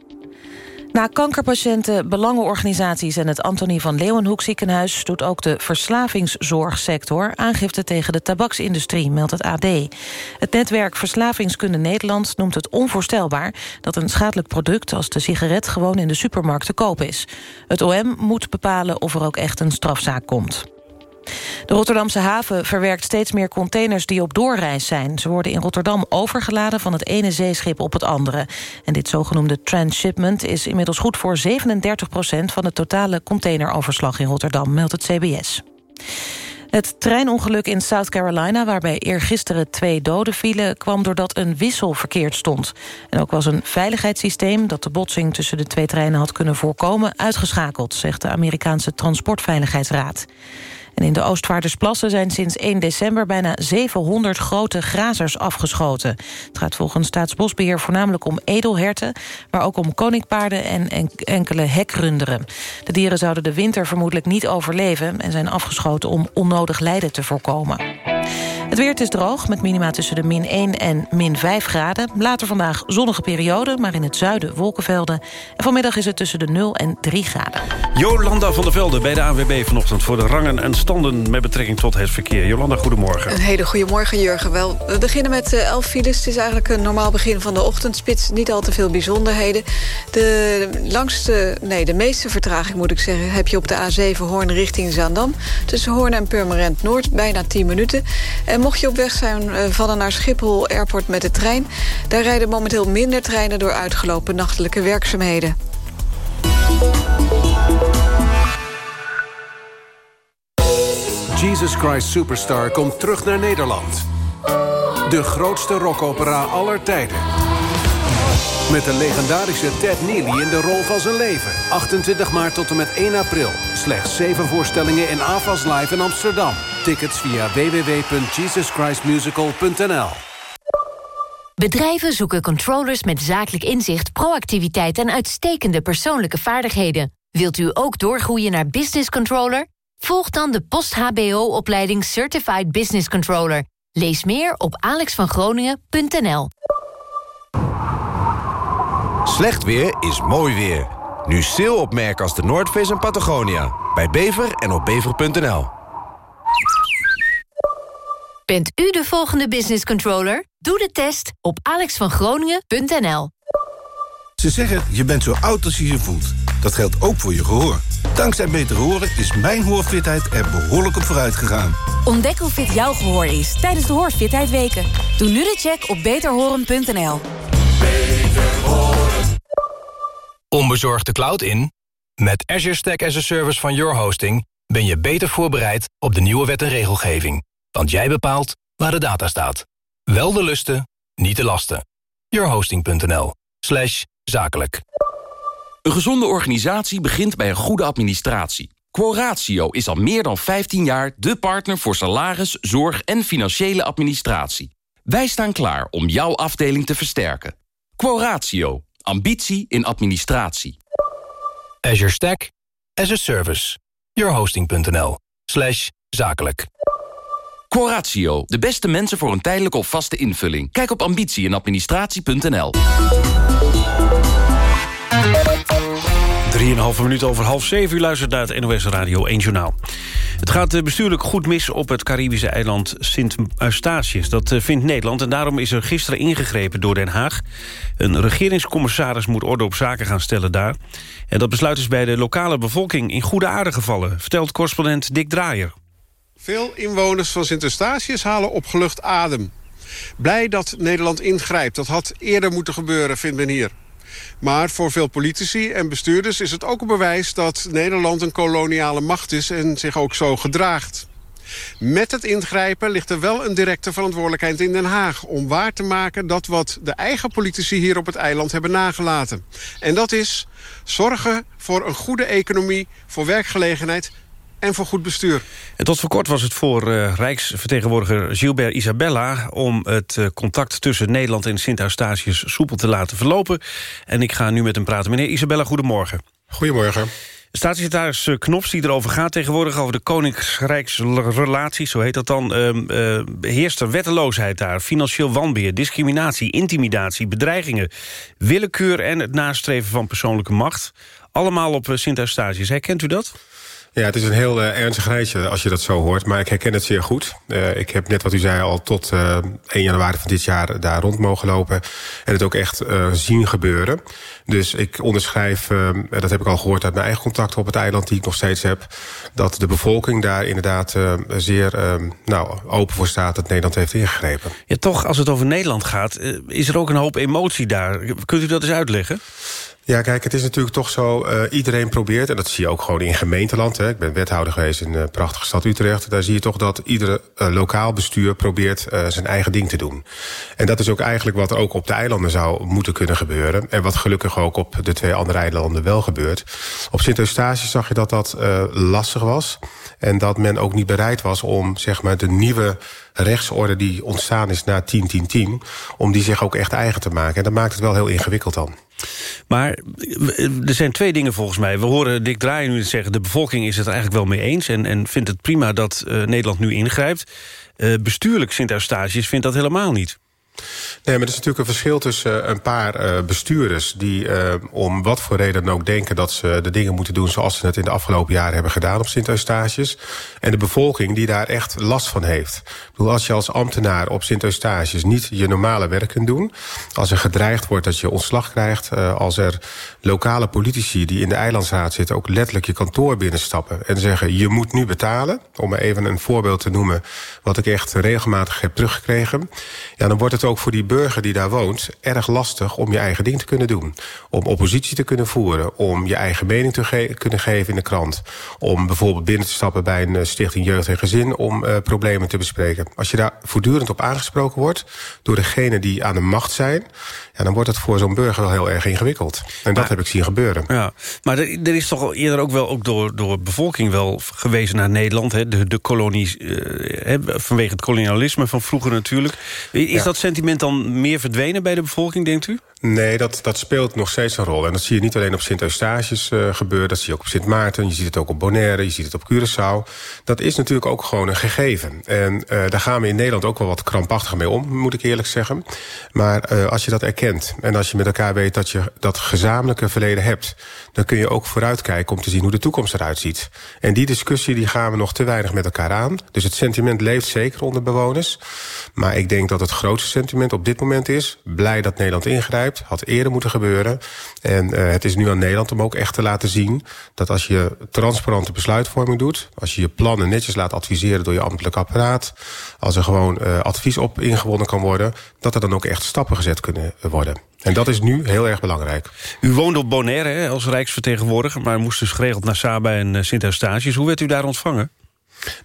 Na kankerpatiënten, belangenorganisaties en het Antonie van Leeuwenhoek ziekenhuis... doet ook de verslavingszorgsector aangifte tegen de tabaksindustrie, meldt het AD. Het netwerk Verslavingskunde Nederland noemt het onvoorstelbaar... dat een schadelijk product als de sigaret gewoon in de supermarkt te koop is. Het OM moet bepalen of er ook echt een strafzaak komt. De Rotterdamse haven verwerkt steeds meer containers die op doorreis zijn. Ze worden in Rotterdam overgeladen van het ene zeeschip op het andere. En dit zogenoemde transshipment is inmiddels goed voor 37 procent... van het totale containeroverslag in Rotterdam, meldt het CBS. Het treinongeluk in South Carolina, waarbij eergisteren twee doden vielen... kwam doordat een wissel verkeerd stond. En ook was een veiligheidssysteem dat de botsing tussen de twee treinen had kunnen voorkomen... uitgeschakeld, zegt de Amerikaanse Transportveiligheidsraad. In de Oostvaardersplassen zijn sinds 1 december bijna 700 grote grazers afgeschoten. Het gaat volgens Staatsbosbeheer voornamelijk om edelherten... maar ook om koninkpaarden en enkele hekrunderen. De dieren zouden de winter vermoedelijk niet overleven... en zijn afgeschoten om onnodig lijden te voorkomen. Het weer is droog, met minima tussen de min 1 en min 5 graden. Later vandaag zonnige periode, maar in het zuiden wolkenvelden. En vanmiddag is het tussen de 0 en 3 graden. Jolanda van der Velde bij de ANWB vanochtend... voor de rangen en standen met betrekking tot het verkeer. Jolanda, goedemorgen. Een hele goede morgen, Jurgen. Wel, we beginnen met 11 eh, files. Het is eigenlijk een normaal begin van de ochtendspits. Niet al te veel bijzonderheden. De langste, nee, de meeste vertraging moet ik zeggen... heb je op de A7 Hoorn richting Zaandam. Tussen Hoorn en Purmerend Noord, bijna 10 minuten. En mocht je op weg zijn eh, van naar Schiphol Airport met de trein... daar rijden momenteel minder treinen door uitgelopen nachtelijke werkzaamheden. Jesus Christ Superstar komt terug naar Nederland. De grootste rockopera aller tijden. Met de legendarische Ted Neely in de rol van zijn leven. 28 maart tot en met 1 april. Slechts 7 voorstellingen in AFAS Live in Amsterdam. Tickets via www.jesuschristmusical.nl Bedrijven zoeken controllers met zakelijk inzicht, proactiviteit... en uitstekende persoonlijke vaardigheden. Wilt u ook doorgroeien naar business controller? Volg dan de post-HBO-opleiding Certified Business Controller. Lees meer op alexvangroningen.nl. Slecht weer is mooi weer. Nu sale op merken als de Noordface en Patagonia. Bij Bever en op bever.nl. Bent u de volgende business controller? Doe de test op alexvangroningen.nl. Ze zeggen, je bent zo oud als je je voelt. Dat geldt ook voor je gehoor. Dankzij Beter Horen is mijn hoorfitheid er behoorlijk op vooruit gegaan. Ontdek hoe fit jouw gehoor is tijdens de Hoorfitheid Weken. Doe nu de check op beterhoren.nl. Onbezorgd de cloud in? Met Azure Stack as a Service van Your Hosting... ben je beter voorbereid op de nieuwe wet en regelgeving. Want jij bepaalt waar de data staat. Wel de lusten, niet de lasten. Yourhosting.nl slash zakelijk. Een gezonde organisatie begint bij een goede administratie. Quoratio is al meer dan 15 jaar de partner voor salaris, zorg en financiële administratie. Wij staan klaar om jouw afdeling te versterken. Quoratio. Ambitie in administratie. Azure Stack as a Service. Yourhosting.nl slash zakelijk. Quoratio. De beste mensen voor een tijdelijke of vaste invulling. Kijk op ambitie 3,5 minuut over half 7. U luistert naar het NOS Radio 1 Journaal. Het gaat eh, bestuurlijk goed mis op het Caribische eiland Sint Eustatius. Dat eh, vindt Nederland en daarom is er gisteren ingegrepen door Den Haag. Een regeringscommissaris moet orde op zaken gaan stellen daar. En dat besluit is bij de lokale bevolking in goede aarde gevallen... vertelt correspondent Dick Draaier. Veel inwoners van Sint Eustatius halen opgelucht adem. Blij dat Nederland ingrijpt. Dat had eerder moeten gebeuren, vindt men hier. Maar voor veel politici en bestuurders is het ook een bewijs... dat Nederland een koloniale macht is en zich ook zo gedraagt. Met het ingrijpen ligt er wel een directe verantwoordelijkheid in Den Haag... om waar te maken dat wat de eigen politici hier op het eiland hebben nagelaten. En dat is zorgen voor een goede economie, voor werkgelegenheid en voor goed bestuur. En tot voor kort was het voor uh, Rijksvertegenwoordiger Gilbert Isabella... om het uh, contact tussen Nederland en Sint-Eustatius soepel te laten verlopen. En ik ga nu met hem praten. Meneer Isabella, goedemorgen. Goedemorgen. Staatssecretaris eh, Knops die erover gaat tegenwoordig... over de koningsrijksrelaties, zo heet dat dan... Uh, heerst er wetteloosheid daar, financieel wanbeheer... discriminatie, intimidatie, bedreigingen... willekeur en het nastreven van persoonlijke macht. Allemaal op Sint-Eustatius. Herkent u dat? Ja, het is een heel uh, ernstig rijtje als je dat zo hoort. Maar ik herken het zeer goed. Uh, ik heb net wat u zei al tot uh, 1 januari van dit jaar daar rond mogen lopen. En het ook echt zien gebeuren. Dus ik onderschrijf, dat heb ik al gehoord uit mijn eigen contacten op het eiland... die ik nog steeds heb, dat de bevolking daar inderdaad zeer nou, open voor staat... dat Nederland heeft ingegrepen. Ja, toch, als het over Nederland gaat, is er ook een hoop emotie daar. Kunt u dat eens uitleggen? Ja, kijk, het is natuurlijk toch zo... Uh, iedereen probeert, en dat zie je ook gewoon in gemeenteland... Hè. ik ben wethouder geweest in de prachtige stad Utrecht... daar zie je toch dat iedere uh, lokaal bestuur probeert zijn eigen ding te doen. En dat is ook eigenlijk wat ook op de eilanden zou moeten kunnen gebeuren... en wat gelukkig ook op de twee andere eilanden wel gebeurt. Op Sint-Eustatius zag je dat dat lastig was... en dat men ook niet bereid was om zeg maar, de nieuwe rechtsorde die ontstaan is na 10-10-10... om die zich ook echt eigen te maken. En dat maakt het wel heel ingewikkeld dan. Maar er zijn twee dingen volgens mij. We horen Dick Draaien nu zeggen... de bevolking is het er eigenlijk wel mee eens... en, en vindt het prima dat uh, Nederland nu ingrijpt. Uh, bestuurlijk Sint-Eustatius vindt dat helemaal niet. Nee, maar er is natuurlijk een verschil tussen een paar uh, bestuurders... die uh, om wat voor reden dan ook denken dat ze de dingen moeten doen... zoals ze het in de afgelopen jaren hebben gedaan op Sint-Eustatius... en de bevolking die daar echt last van heeft. Ik bedoel, als je als ambtenaar op Sint-Eustatius niet je normale werk kunt doen... als er gedreigd wordt dat je ontslag krijgt... Als er lokale politici die in de eilandsraad zitten... ook letterlijk je kantoor binnenstappen en zeggen... je moet nu betalen, om even een voorbeeld te noemen... wat ik echt regelmatig heb teruggekregen... ja, dan wordt het voor die burger die daar woont erg lastig om je eigen ding te kunnen doen. Om oppositie te kunnen voeren, om je eigen mening te kunnen geven in de krant. Om bijvoorbeeld binnen te stappen bij een stichting Jeugd en Gezin om uh, problemen te bespreken. Als je daar voortdurend op aangesproken wordt door degenen die aan de macht zijn... Ja, dan wordt het voor zo'n burger wel heel erg ingewikkeld. En dat heb ik zien gebeuren. Ja, maar er, er, is toch eerder ook wel ook door, door bevolking wel gewezen naar Nederland. Hè? De, de kolonies, uh, vanwege het kolonialisme van vroeger natuurlijk. Is ja. dat sentiment dan meer verdwenen bij de bevolking, denkt u? Nee, dat, dat speelt nog steeds een rol. En dat zie je niet alleen op Sint-Eustatius uh, gebeuren... dat zie je ook op Sint Maarten, je ziet het ook op Bonaire... je ziet het op Curaçao. Dat is natuurlijk ook gewoon een gegeven. En uh, daar gaan we in Nederland ook wel wat krampachtig mee om... moet ik eerlijk zeggen. Maar uh, als je dat erkent en als je met elkaar weet... dat je dat gezamenlijke verleden hebt... dan kun je ook vooruitkijken om te zien hoe de toekomst eruit ziet. En die discussie die gaan we nog te weinig met elkaar aan. Dus het sentiment leeft zeker onder bewoners. Maar ik denk dat het grootste sentiment op dit moment is... blij dat Nederland ingrijpt had eerder moeten gebeuren. En uh, het is nu aan Nederland om ook echt te laten zien... dat als je transparante besluitvorming doet... als je je plannen netjes laat adviseren door je ambtelijk apparaat... als er gewoon uh, advies op ingewonnen kan worden... dat er dan ook echt stappen gezet kunnen worden. En dat is nu heel erg belangrijk. U woonde op Bonaire als rijksvertegenwoordiger... maar moest dus geregeld naar Saba en uh, Sint-Eustatius. Hoe werd u daar ontvangen?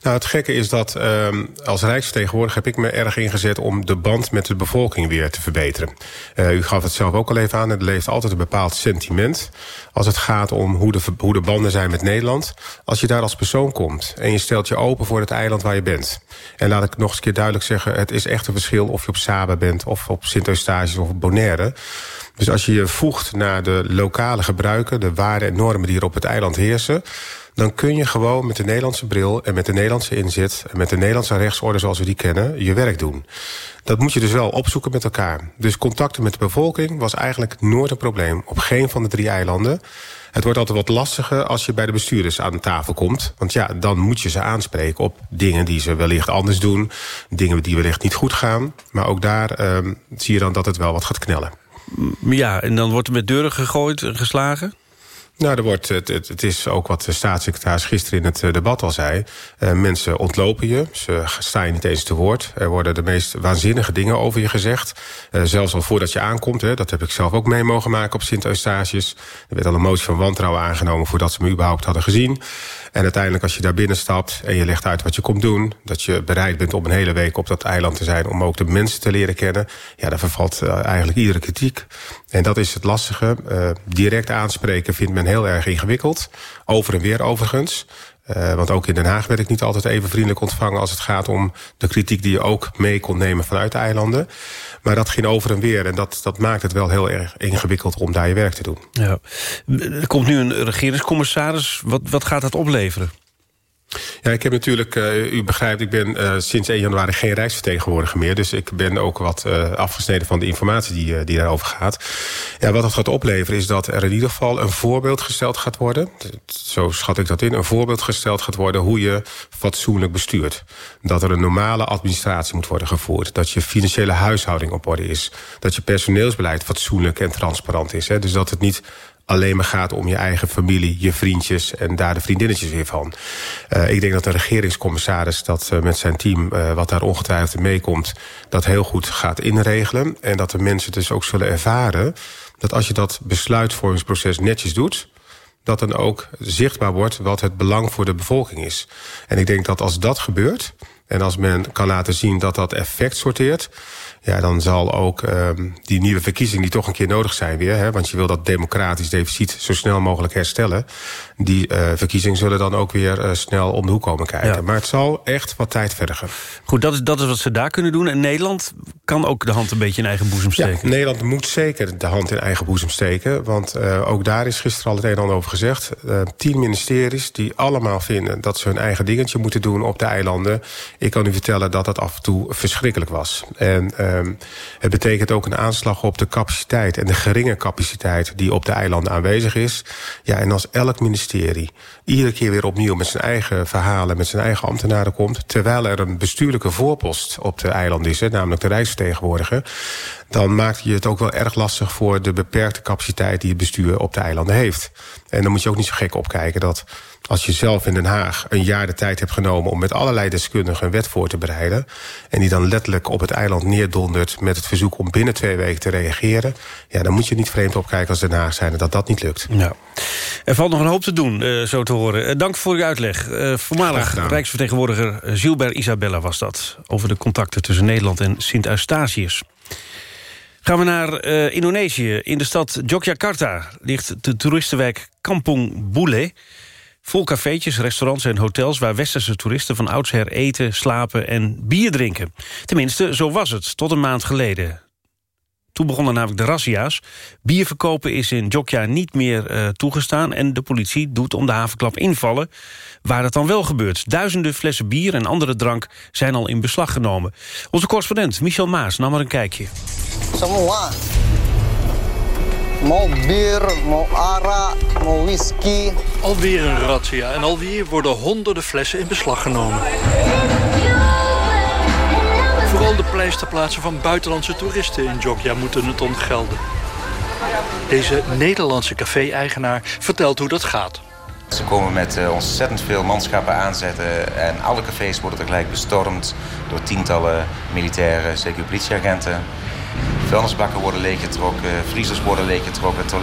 Nou, het gekke is dat um, als Rijksvertegenwoordiger heb ik me erg ingezet om de band met de bevolking weer te verbeteren. Uh, u gaf het zelf ook al even aan, er leeft altijd een bepaald sentiment als het gaat om hoe de, hoe de banden zijn met Nederland. Als je daar als persoon komt en je stelt je open voor het eiland waar je bent. En laat ik nog eens een keer duidelijk zeggen, het is echt een verschil of je op Saba bent of op Sint-Eustatius of op Bonaire. Dus als je je voegt naar de lokale gebruiken, de waarden en normen die er op het eiland heersen dan kun je gewoon met de Nederlandse bril en met de Nederlandse inzet... en met de Nederlandse rechtsorde zoals we die kennen, je werk doen. Dat moet je dus wel opzoeken met elkaar. Dus contacten met de bevolking was eigenlijk nooit een probleem. Op geen van de drie eilanden. Het wordt altijd wat lastiger als je bij de bestuurders aan tafel komt. Want ja, dan moet je ze aanspreken op dingen die ze wellicht anders doen. Dingen die wellicht niet goed gaan. Maar ook daar um, zie je dan dat het wel wat gaat knellen. Ja, en dan wordt er met deuren gegooid en geslagen? Nou, er wordt, het, het, is ook wat de staatssecretaris gisteren in het eh, debat al zei. Uh, mensen ontlopen je, ze staan je niet eens te woord. Er worden de meest waanzinnige dingen over je gezegd. Uh, zelfs al voordat je aankomt, hè, dat heb ik zelf ook mee mogen maken op Sint-Eustatius. Er werd al een motie van wantrouwen aangenomen voordat ze me überhaupt hadden gezien. En uiteindelijk als je daar binnen stapt en je legt uit wat je komt doen... dat je bereid bent om een hele week op dat eiland te zijn... om ook de mensen te leren kennen... ja, dan vervalt uh, eigenlijk iedere kritiek. En dat is het lastige. Uh, direct aanspreken vindt men heel erg ingewikkeld. Over en weer overigens. Uh, want ook in Den Haag werd ik niet altijd even vriendelijk ontvangen... als het gaat om de kritiek die je ook mee kon nemen vanuit de eilanden. Maar dat ging over en weer. En dat, dat maakt het wel heel erg ingewikkeld om daar je werk te doen. Ja. Er komt nu een regeringscommissaris. Wat, wat gaat dat opleveren? Ja, ik heb natuurlijk, uh, u begrijpt, ik ben uh, sinds 1 januari geen rijksvertegenwoordiger meer. Dus ik ben ook wat uh, afgesneden van de informatie die, die daarover gaat. Ja, wat dat gaat opleveren is dat er in ieder geval een voorbeeld gesteld gaat worden. Zo schat ik dat in. Een voorbeeld gesteld gaat worden hoe je fatsoenlijk bestuurt. Dat er een normale administratie moet worden gevoerd. Dat je financiële huishouding op orde is. Dat je personeelsbeleid fatsoenlijk en transparant is. Hè. Dus dat het niet alleen maar gaat om je eigen familie, je vriendjes... en daar de vriendinnetjes weer van. Uh, ik denk dat de regeringscommissaris dat uh, met zijn team... Uh, wat daar ongetwijfeld meekomt, dat heel goed gaat inregelen. En dat de mensen dus ook zullen ervaren... dat als je dat besluitvormingsproces netjes doet dat dan ook zichtbaar wordt wat het belang voor de bevolking is. En ik denk dat als dat gebeurt... en als men kan laten zien dat dat effect sorteert ja, dan zal ook um, die nieuwe verkiezingen die toch een keer nodig zijn weer... Hè, want je wil dat democratisch deficit zo snel mogelijk herstellen... die uh, verkiezingen zullen dan ook weer uh, snel om de hoek komen kijken. Ja. Maar het zal echt wat tijd vergen. Goed, dat is, dat is wat ze daar kunnen doen. En Nederland kan ook de hand een beetje in eigen boezem steken. Ja, Nederland moet zeker de hand in eigen boezem steken. Want uh, ook daar is gisteren al het een en ander over gezegd. tien ministeries die allemaal vinden dat ze hun eigen dingetje moeten doen op de eilanden. Ik kan u vertellen dat dat af en toe verschrikkelijk was. En Um, het betekent ook een aanslag op de capaciteit... en de geringe capaciteit die op de eilanden aanwezig is. Ja, en als elk ministerie iedere keer weer opnieuw... met zijn eigen verhalen, met zijn eigen ambtenaren komt... terwijl er een bestuurlijke voorpost op de eilanden is... Hè, namelijk de rijksvertegenwoordiger... dan maakt je het ook wel erg lastig voor de beperkte capaciteit... die het bestuur op de eilanden heeft. En dan moet je ook niet zo gek opkijken dat als je zelf in Den Haag een jaar de tijd hebt genomen... om met allerlei deskundigen een wet voor te bereiden... en die dan letterlijk op het eiland neerdondert... met het verzoek om binnen twee weken te reageren... ja, dan moet je niet vreemd opkijken als Den Haag zijn... dat dat niet lukt. Ja. Er valt nog een hoop te doen, uh, zo te horen. Uh, dank voor uw uitleg. Uh, voormalig Rijksvertegenwoordiger Gilbert Isabella was dat... over de contacten tussen Nederland en Sint-Eustatius. Gaan we naar uh, Indonesië. In de stad Yogyakarta ligt de toeristenwijk Kampong Bule... Vol cafeetjes, restaurants en hotels... waar westerse toeristen van oudsher eten, slapen en bier drinken. Tenminste, zo was het, tot een maand geleden. Toen begonnen namelijk de razzia's. Bierverkopen is in Jogja niet meer uh, toegestaan... en de politie doet om de havenklap invallen waar het dan wel gebeurt. Duizenden flessen bier en andere drank zijn al in beslag genomen. Onze correspondent Michel Maas nam er een kijkje. Semua. Mau bier, mau ara, mau whisky. Alweer een razzia en alweer worden honderden flessen in beslag genomen. Vooral de pleisterplaatsen van buitenlandse toeristen in Jogja moeten het ontgelden. Deze Nederlandse café-eigenaar vertelt hoe dat gaat. Ze komen met uh, ontzettend veel manschappen aanzetten en alle cafés worden tegelijk bestormd door tientallen militaire, zeker politieagenten. Vuilnisbakken worden leeggetrokken, vriezers worden leeggetrokken, to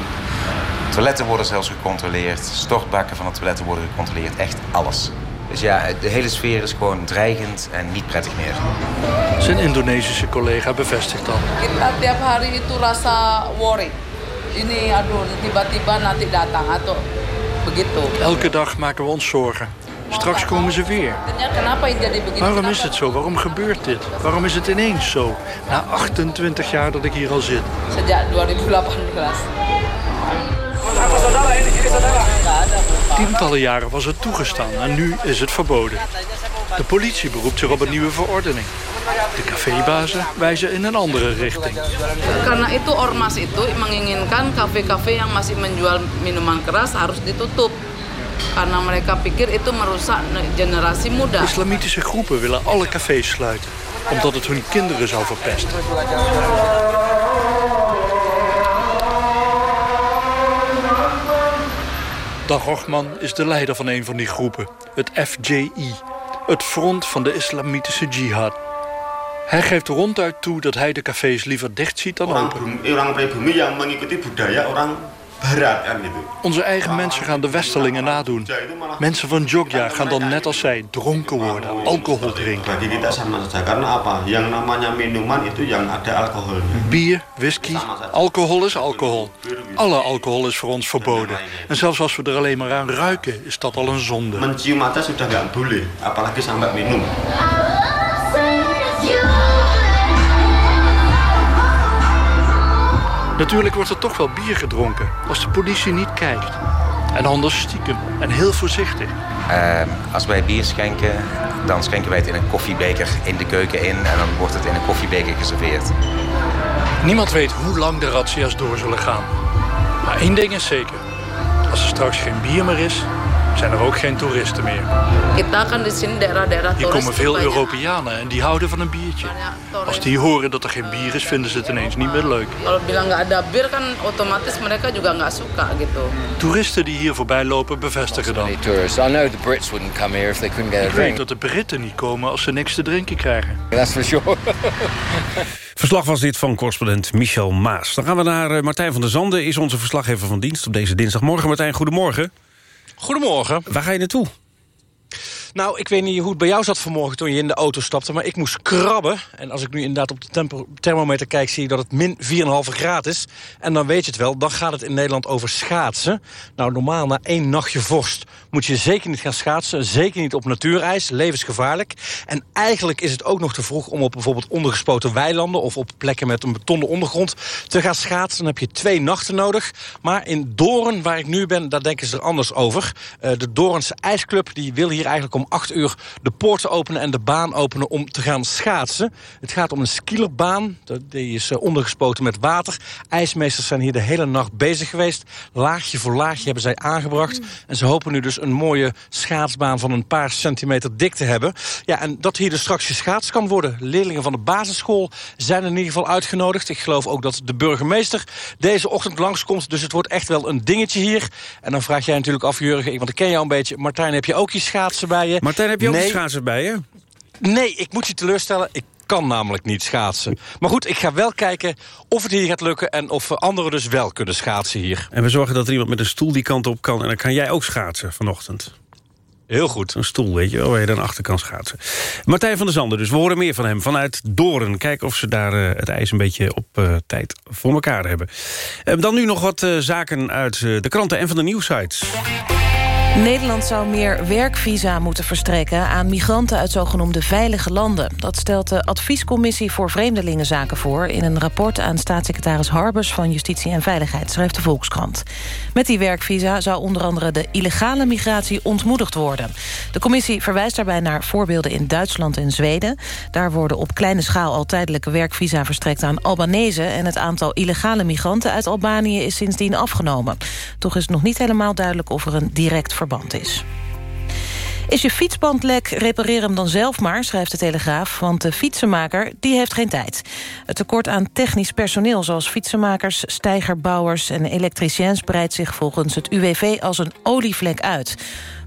toiletten worden zelfs gecontroleerd, stortbakken van de toiletten worden gecontroleerd, echt alles. Dus ja, de hele sfeer is gewoon dreigend en niet prettig meer. Zijn Indonesische collega bevestigt dat. Kita tiap hari itu rasa worry. Ini aduh tiba-tiba nanti datang atau begitu. Elke dag maken we ons zorgen. Straks komen ze weer. Waarom is het zo? Waarom gebeurt dit? Waarom is het ineens zo? Na 28 jaar dat ik hier al zit. Sejak 2018. Tientallen jaren was het toegestaan en nu is het verboden. De politie beroept zich op een nieuwe verordening. De cafébazen wijzen in een andere richting. Karena itu ormas itu menginginkan kafe-kafe yang masih menjual minuman keras harus ditutup. Karena mereka pikir itu merusak generasi muda. Islamitische groepen willen alle cafés sluiten, omdat het hun kinderen zou verpesten. Dag Rochman is de leider van een van die groepen, het FJI, het front van de islamitische jihad. Hij geeft ronduit toe dat hij de cafés liever dicht ziet dan open. Onze eigen mensen gaan de Westerlingen nadoen. Mensen van Jogja gaan dan net als zij dronken worden, alcohol drinken. Bier, whisky, alcohol is alcohol. Alle alcohol is voor ons verboden. En zelfs als we er alleen maar aan ruiken, is dat al een zonde. Mencium sudah nggak boleh, apalagi sampai minum. Natuurlijk wordt er toch wel bier gedronken, als de politie niet kijkt. En anders stiekem en heel voorzichtig. Uh, als wij bier schenken, dan schenken wij het in een koffiebeker in de keuken in... en dan wordt het in een koffiebeker geserveerd. Niemand weet hoe lang de razzia's door zullen gaan. Maar één ding is zeker. Als er straks geen bier meer is, zijn er ook geen toeristen meer. Hier komen veel. Europeanen en die houden van een biertje. Als die horen dat er geen bier is, vinden ze het ineens niet meer leuk. Toeristen die hier voorbij lopen bevestigen dan. tourists. I know the Brits wouldn't come here if they couldn't get a Ik weet drink. dat de Britten niet komen als ze niks te drinken krijgen. That's for sure. Verslag was dit van correspondent Michel Maas. Dan gaan we naar eh, Martijn van der Zanden, is onze verslaggever van dienst op deze dinsdagmorgen. Martijn, goedemorgen. Goedemorgen. Waar ga je naartoe? Nou, ik weet niet hoe het bij jou zat vanmorgen toen je in de auto stapte... maar ik moest krabben. En als ik nu inderdaad op de thermometer kijk... zie je dat het min 4,5 graden is. En dan weet je het wel, dan gaat het in Nederland over schaatsen. Nou, normaal na één nachtje vorst moet je zeker niet gaan schaatsen. Zeker niet op natuurijs, levensgevaarlijk. En eigenlijk is het ook nog te vroeg om op bijvoorbeeld ondergespoten weilanden... of op plekken met een betonnen ondergrond te gaan schaatsen. Dan heb je twee nachten nodig. Maar in Doorn, waar ik nu ben, daar denken ze er anders over. Eh, de Doornse IJsclub die wil hier eigenlijk om 8 uur de poorten openen... en de baan openen om te gaan schaatsen. Het gaat om een skierbaan. Die is eh, ondergespoten met water. IJsmeesters zijn hier de hele nacht bezig geweest. Laagje voor laagje hebben zij aangebracht. En ze hopen nu dus een mooie schaatsbaan van een paar centimeter dik te hebben. Ja, en dat hier dus straks geschaatst kan worden. Leerlingen van de basisschool zijn in ieder geval uitgenodigd. Ik geloof ook dat de burgemeester deze ochtend langskomt. Dus het wordt echt wel een dingetje hier. En dan vraag jij natuurlijk af, Jurgen, want ik ken jou een beetje. Martijn, heb je ook je schaatsen bij je? Martijn, heb je ook Nee. schaatsen bij je? Nee, ik moet je teleurstellen. Ik kan namelijk niet schaatsen. Maar goed, ik ga wel kijken of het hier gaat lukken... en of anderen dus wel kunnen schaatsen hier. En we zorgen dat er iemand met een stoel die kant op kan... en dan kan jij ook schaatsen vanochtend. Heel goed. Een stoel, weet je wel, waar je dan achter kan schaatsen. Martijn van der Zanden, dus we horen meer van hem vanuit Doren. Kijken of ze daar eh, het ijs een beetje op eh, tijd voor elkaar hebben. Eh, dan nu nog wat zaken uit de kranten en van de nieuwsites. Nederland zou meer werkvisa moeten verstrekken aan migranten uit zogenoemde veilige landen. Dat stelt de Adviescommissie voor Vreemdelingenzaken voor in een rapport aan staatssecretaris Harbers van Justitie en Veiligheid, schrijft de Volkskrant. Met die werkvisa zou onder andere de illegale migratie ontmoedigd worden. De commissie verwijst daarbij naar voorbeelden in Duitsland en Zweden. Daar worden op kleine schaal al tijdelijke werkvisa verstrekt aan Albanese en het aantal illegale migranten uit Albanië is sindsdien afgenomen. Toch is het nog niet helemaal duidelijk of er een direct is. Is je fietsband lek, repareer hem dan zelf maar, schrijft de Telegraaf... want de fietsenmaker die heeft geen tijd. Het tekort aan technisch personeel zoals fietsenmakers... stijgerbouwers en elektriciens breidt zich volgens het UWV als een olievlek uit.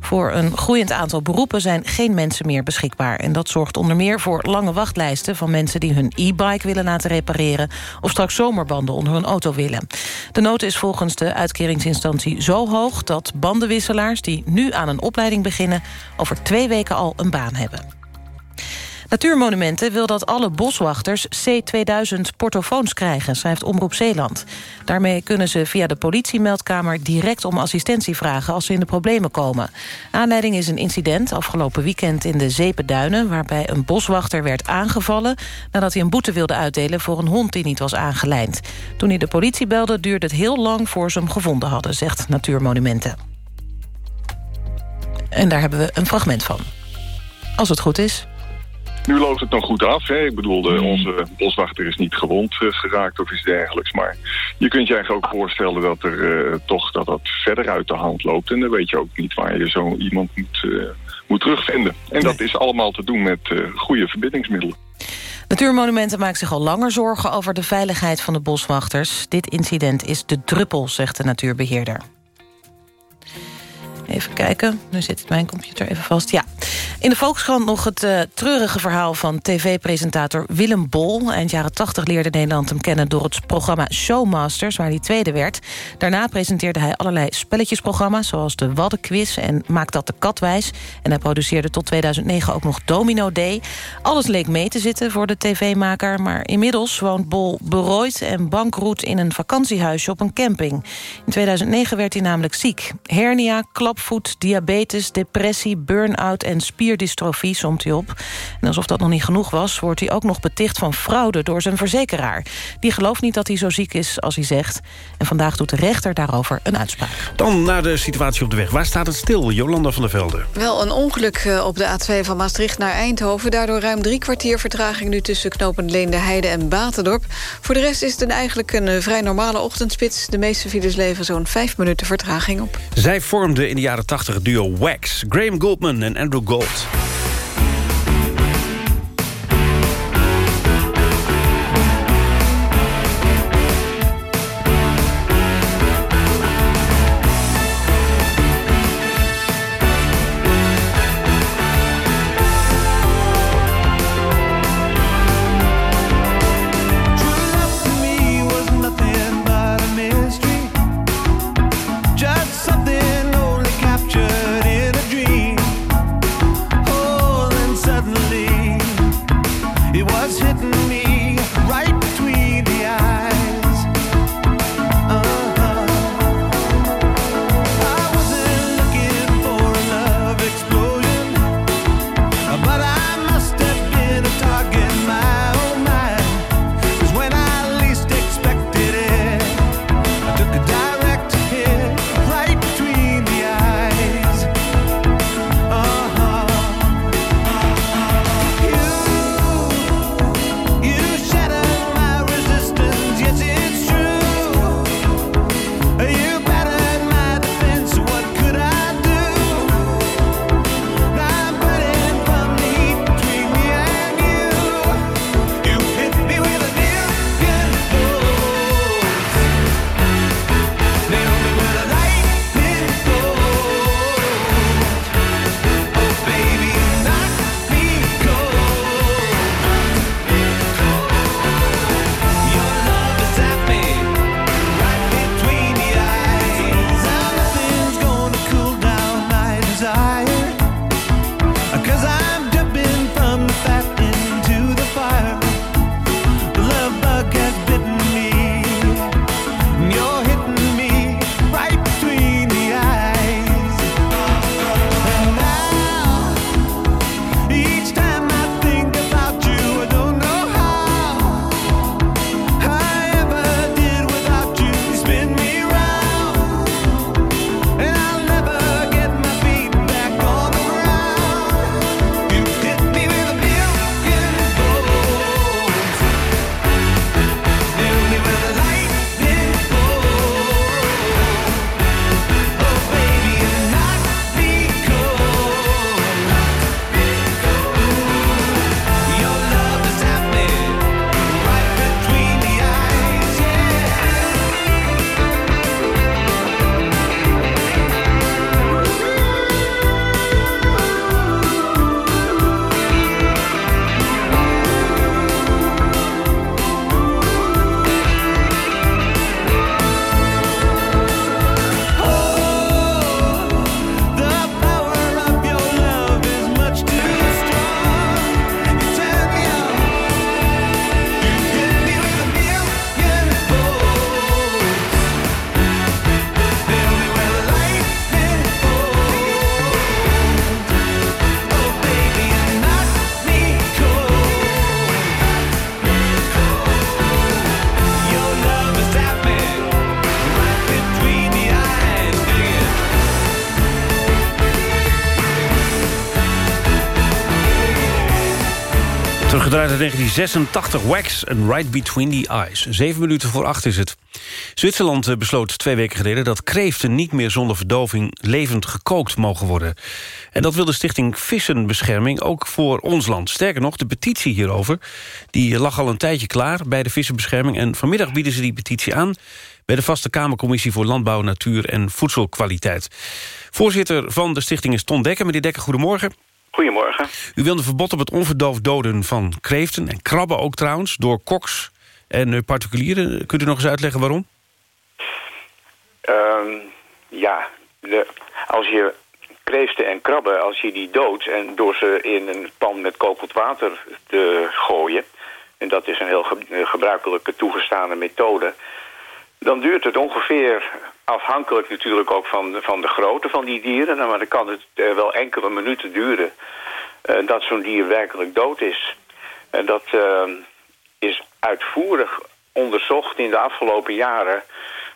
Voor een groeiend aantal beroepen zijn geen mensen meer beschikbaar. En dat zorgt onder meer voor lange wachtlijsten... van mensen die hun e-bike willen laten repareren... of straks zomerbanden onder hun auto willen. De nood is volgens de uitkeringsinstantie zo hoog... dat bandenwisselaars die nu aan een opleiding beginnen... over twee weken al een baan hebben. Natuurmonumenten wil dat alle boswachters C2000 portofoons krijgen, schrijft Omroep Zeeland. Daarmee kunnen ze via de politiemeldkamer direct om assistentie vragen als ze in de problemen komen. Aanleiding is een incident afgelopen weekend in de Zeependuinen... waarbij een boswachter werd aangevallen nadat hij een boete wilde uitdelen voor een hond die niet was aangelijnd. Toen hij de politie belde duurde het heel lang voor ze hem gevonden hadden, zegt Natuurmonumenten. En daar hebben we een fragment van. Als het goed is. Nu loopt het nog goed af. Hè? Ik bedoel, de, onze boswachter is niet gewond eh, geraakt of iets dergelijks. Maar je kunt je eigenlijk ook voorstellen dat er eh, toch dat dat verder uit de hand loopt. En dan weet je ook niet waar je zo iemand moet, eh, moet terugvinden. En dat is allemaal te doen met goede verbindingsmiddelen. Natuurmonumenten maakt zich al langer zorgen over de veiligheid van de boswachters. Dit incident is de druppel, zegt de natuurbeheerder. Even kijken, nu zit mijn computer even vast. Ja. In de Volkskrant nog het uh, treurige verhaal van tv-presentator Willem Bol. Eind jaren 80 leerde Nederland hem kennen door het programma Showmasters... waar hij tweede werd. Daarna presenteerde hij allerlei spelletjesprogramma's... zoals de Waddenquiz en Maak dat de Katwijs. En hij produceerde tot 2009 ook nog Domino Day. Alles leek mee te zitten voor de tv-maker... maar inmiddels woont Bol berooid en bankroet in een vakantiehuisje op een camping. In 2009 werd hij namelijk ziek. Hernia, klapvoet, diabetes, depressie, burn-out en spierdystrofie somt hij op. En alsof dat nog niet genoeg was, wordt hij ook nog beticht van fraude door zijn verzekeraar. Die gelooft niet dat hij zo ziek is als hij zegt. En vandaag doet de rechter daarover een uitspraak. Dan naar de situatie op de weg. Waar staat het stil, Jolanda van der Velde? Wel een ongeluk eh, op de A2 van Maastricht naar Eindhoven. Daardoor ruim drie kwartier vertraging nu tussen knooppunt Leende Heide en Batendorp. Voor de rest is het eigenlijk een eh, vrij normale ochtendspits. De meeste files leveren zo'n vijf minuten vertraging op. Zij vormden in de jaren 80 het duo Wax. Graham Goldman en Andrew Gold. Teruggedraaid uit 1986, Wax and Right Between the Eyes. Zeven minuten voor acht is het. Zwitserland eh, besloot twee weken geleden dat kreeften niet meer zonder verdoving levend gekookt mogen worden. En dat wil de stichting Vissenbescherming ook voor ons land. Sterker nog, de petitie hierover die lag al een tijdje klaar bij de Vissenbescherming. En vanmiddag bieden ze die petitie aan bij de Vaste Kamercommissie voor Landbouw, Natuur en Voedselkwaliteit. Voorzitter van de stichting is Ton Dekker. Meneer Dekker, goedemorgen. Goedemorgen. U wil een verbod op het onverdoofd doden van kreeften en krabben ook trouwens... door koks en eh, particulieren. Kunt u nog eens uitleggen waarom? Um, ja, de, als je kreeften en krabben, als je die doodt... en door ze in een pan met kokend water te gooien... en dat is een heel gebruikelijke toegestane methode... dan duurt het ongeveer, afhankelijk natuurlijk ook van, van de grootte van die dieren... maar dan kan het uh, wel enkele minuten duren uh, dat zo'n dier werkelijk dood is. En dat uh, is uitvoerig onderzocht in de afgelopen jaren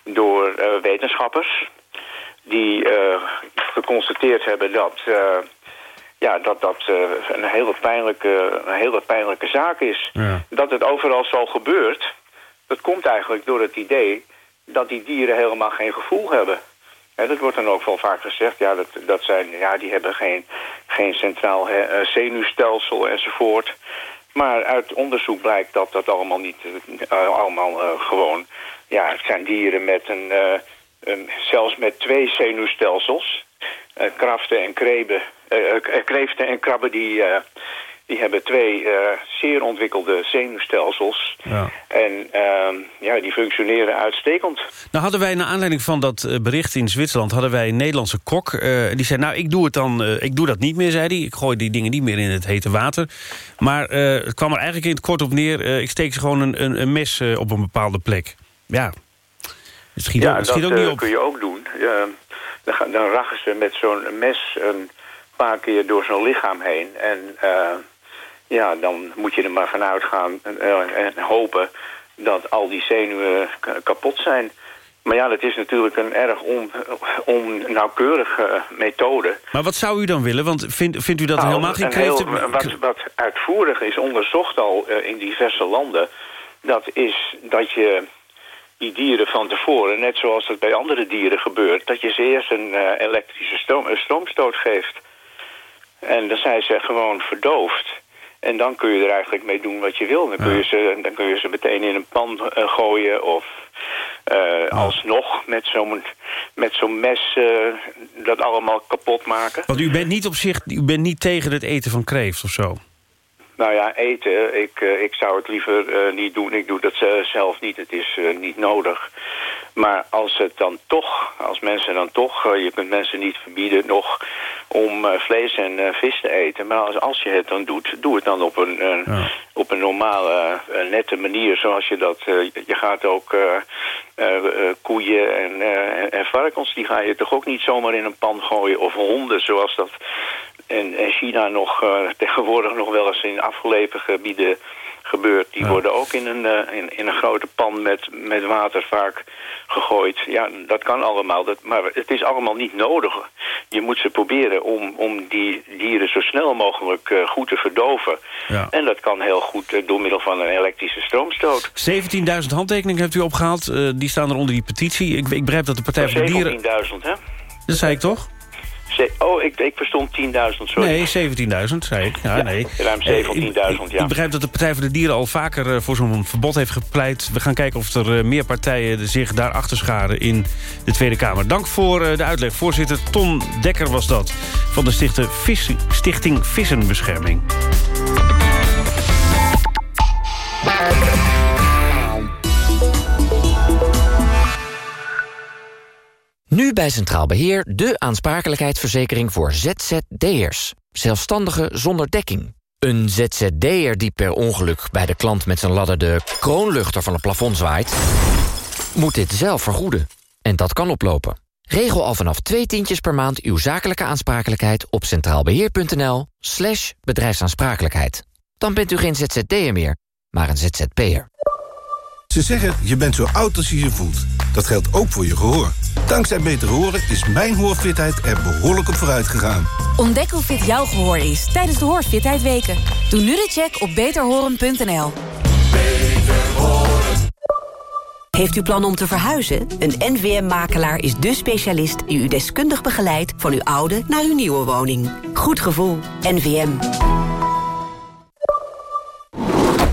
door wetenschappers die geconstateerd hebben dat, ja, dat dat uh, een, hele pijnlijke, een hele pijnlijke zaak is. Ja. Dat het overal zo gebeurt, dat komt eigenlijk door het idee dat die dieren helemaal geen gevoel hebben. He, dat wordt dan ook wel vaak gezegd, ja, dat, dat zijn, ja die hebben geen, geen centraal he, zenuwstelsel enzovoort. Maar uit onderzoek blijkt dat dat allemaal niet, allemaal gewoon, ja, het zijn dieren met een zelfs met twee zenuwstelsels. Kraften en kreben, kreeften en krabben die, die hebben twee zeer ontwikkelde zenuwstelsels. Ja. En ehm, ja, die functioneren uitstekend. Nou hadden wij, naar aanleiding van dat bericht in Zwitserland... hadden wij een Nederlandse kok. die zei, nou, ik doe, het dan, ik doe dat niet meer, zei hij. Ik gooi die dingen niet meer in het hete water. Maar het kwam er eigenlijk in het kort op neer... ik steek ze gewoon een, een, een mes op een bepaalde plek. Ja, Schiet ja, ook, schiet dat ook niet op. kun je ook doen. Dan, gaan, dan rachen ze met zo'n mes een paar keer door zo'n lichaam heen. En ja, dan moet je er maar vanuit gaan en hopen dat al die zenuwen kapot zijn. Maar ja, dat is natuurlijk een erg on, onnauwkeurige methode. Maar wat zou u dan willen? Want vindt, vindt u dat nou, helemaal geen kreeft... Wat, wat uitvoerig is onderzocht al in diverse landen... dat is dat je die dieren van tevoren, net zoals dat bij andere dieren gebeurt... dat je ze eerst een uh, elektrische stroom, een stroomstoot geeft. En dan zijn ze gewoon verdoofd. En dan kun je er eigenlijk mee doen wat je wil. Dan kun je ze, dan kun je ze meteen in een pan uh, gooien of uh, alsnog met zo'n met zo'n mes dat allemaal kapot maken. Want u bent niet op zich, u bent niet tegen het eten van kreeft of zo? Nou ja, eten, ik, ik zou het liever niet doen. Ik doe dat zelf niet, het is niet nodig. Maar als het dan toch, als mensen dan toch... je kunt mensen niet verbieden nog om vlees en vis te eten. Maar als, als je het dan doet, doe het dan op een, ja. op een normale, nette manier. Zoals je dat... je gaat ook koeien en, en varkens, die ga je toch ook niet zomaar in een pan gooien. Of honden, zoals dat in, in China nog uh, tegenwoordig nog wel eens in afgelepen gebieden gebeurt. Die Ja. worden ook in een, uh, in, in een grote pan met, met water vaak gegooid. Ja, dat kan allemaal. Dat, maar het is allemaal niet nodig. Je moet ze proberen om, om die dieren zo snel mogelijk uh, goed te verdoven. Ja. En dat kan heel goed uh, door middel van een elektrische stroomstoot. 17.000 handtekeningen hebt u opgehaald. Die staan er onder die petitie. Ik, ik begrijp dat de Partij voor de Dieren... 17.000, hè? Dat zei ik toch? Oh, ik, ik verstond 10.000, sorry. Nee, 17.000, zei ik. Ja, Ja, nee. ruim 17.000, Eh, ik, ik, ja. Ik begrijp dat de Partij voor de Dieren al vaker eh, voor zo'n verbod heeft gepleit. We gaan kijken of er eh, meer partijen zich daarachter scharen in de Tweede Kamer. Dank voor de uitleg. Voorzitter Ton Dekker was dat. Van de Stichting, Vis, Stichting Vissenbescherming. Nu bij Centraal Beheer de aansprakelijkheidsverzekering voor ZZD'ers. Zelfstandigen zonder dekking. Een ZZD'er die per ongeluk bij de klant met zijn ladder de kroonluchter van het plafond zwaait... moet dit zelf vergoeden. En dat kan oplopen. Regel al vanaf twee tientjes per maand uw zakelijke aansprakelijkheid op centraalbeheer.nl slash bedrijfsaansprakelijkheid. Dan bent u geen ZZD'er meer, maar een ZZP'er. Ze zeggen, je bent zo oud als je je voelt. Dat geldt ook voor je gehoor. Dankzij Beter Horen is mijn hoorfitheid er behoorlijk op vooruit gegaan. Ontdek hoe fit jouw gehoor is tijdens de Hoorfitheid Weken. Doe nu de check op beterhoren.nl. Heeft u plan om te verhuizen? Een NVM-makelaar is de specialist die u deskundig begeleidt... van uw oude naar uw nieuwe woning. Goed gevoel. NVM.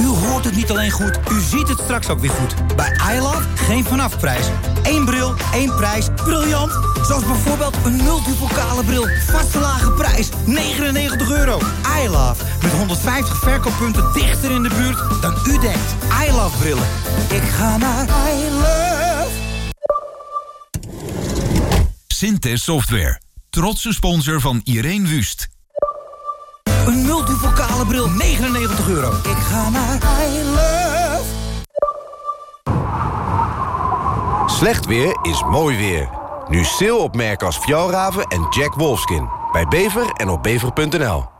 U hoort het niet alleen goed, u ziet het straks ook weer goed. Bij iLove geen vanafprijs. Eén bril, één prijs. Briljant! Zoals bijvoorbeeld een multipokale bril. Vaste lage prijs, 99 euro. iLove, met 150 verkooppunten dichter in de buurt dan u denkt. iLove brillen. Ik ga naar iLove. Synthes Software. Trotse sponsor van Irene Wust. Een multipokale bril, 99 euro. Ik ga naar iLove. Slecht weer is mooi weer. Nu sale op merken als Fjallraven en Jack Wolfskin. Bij Bever en op bever.nl.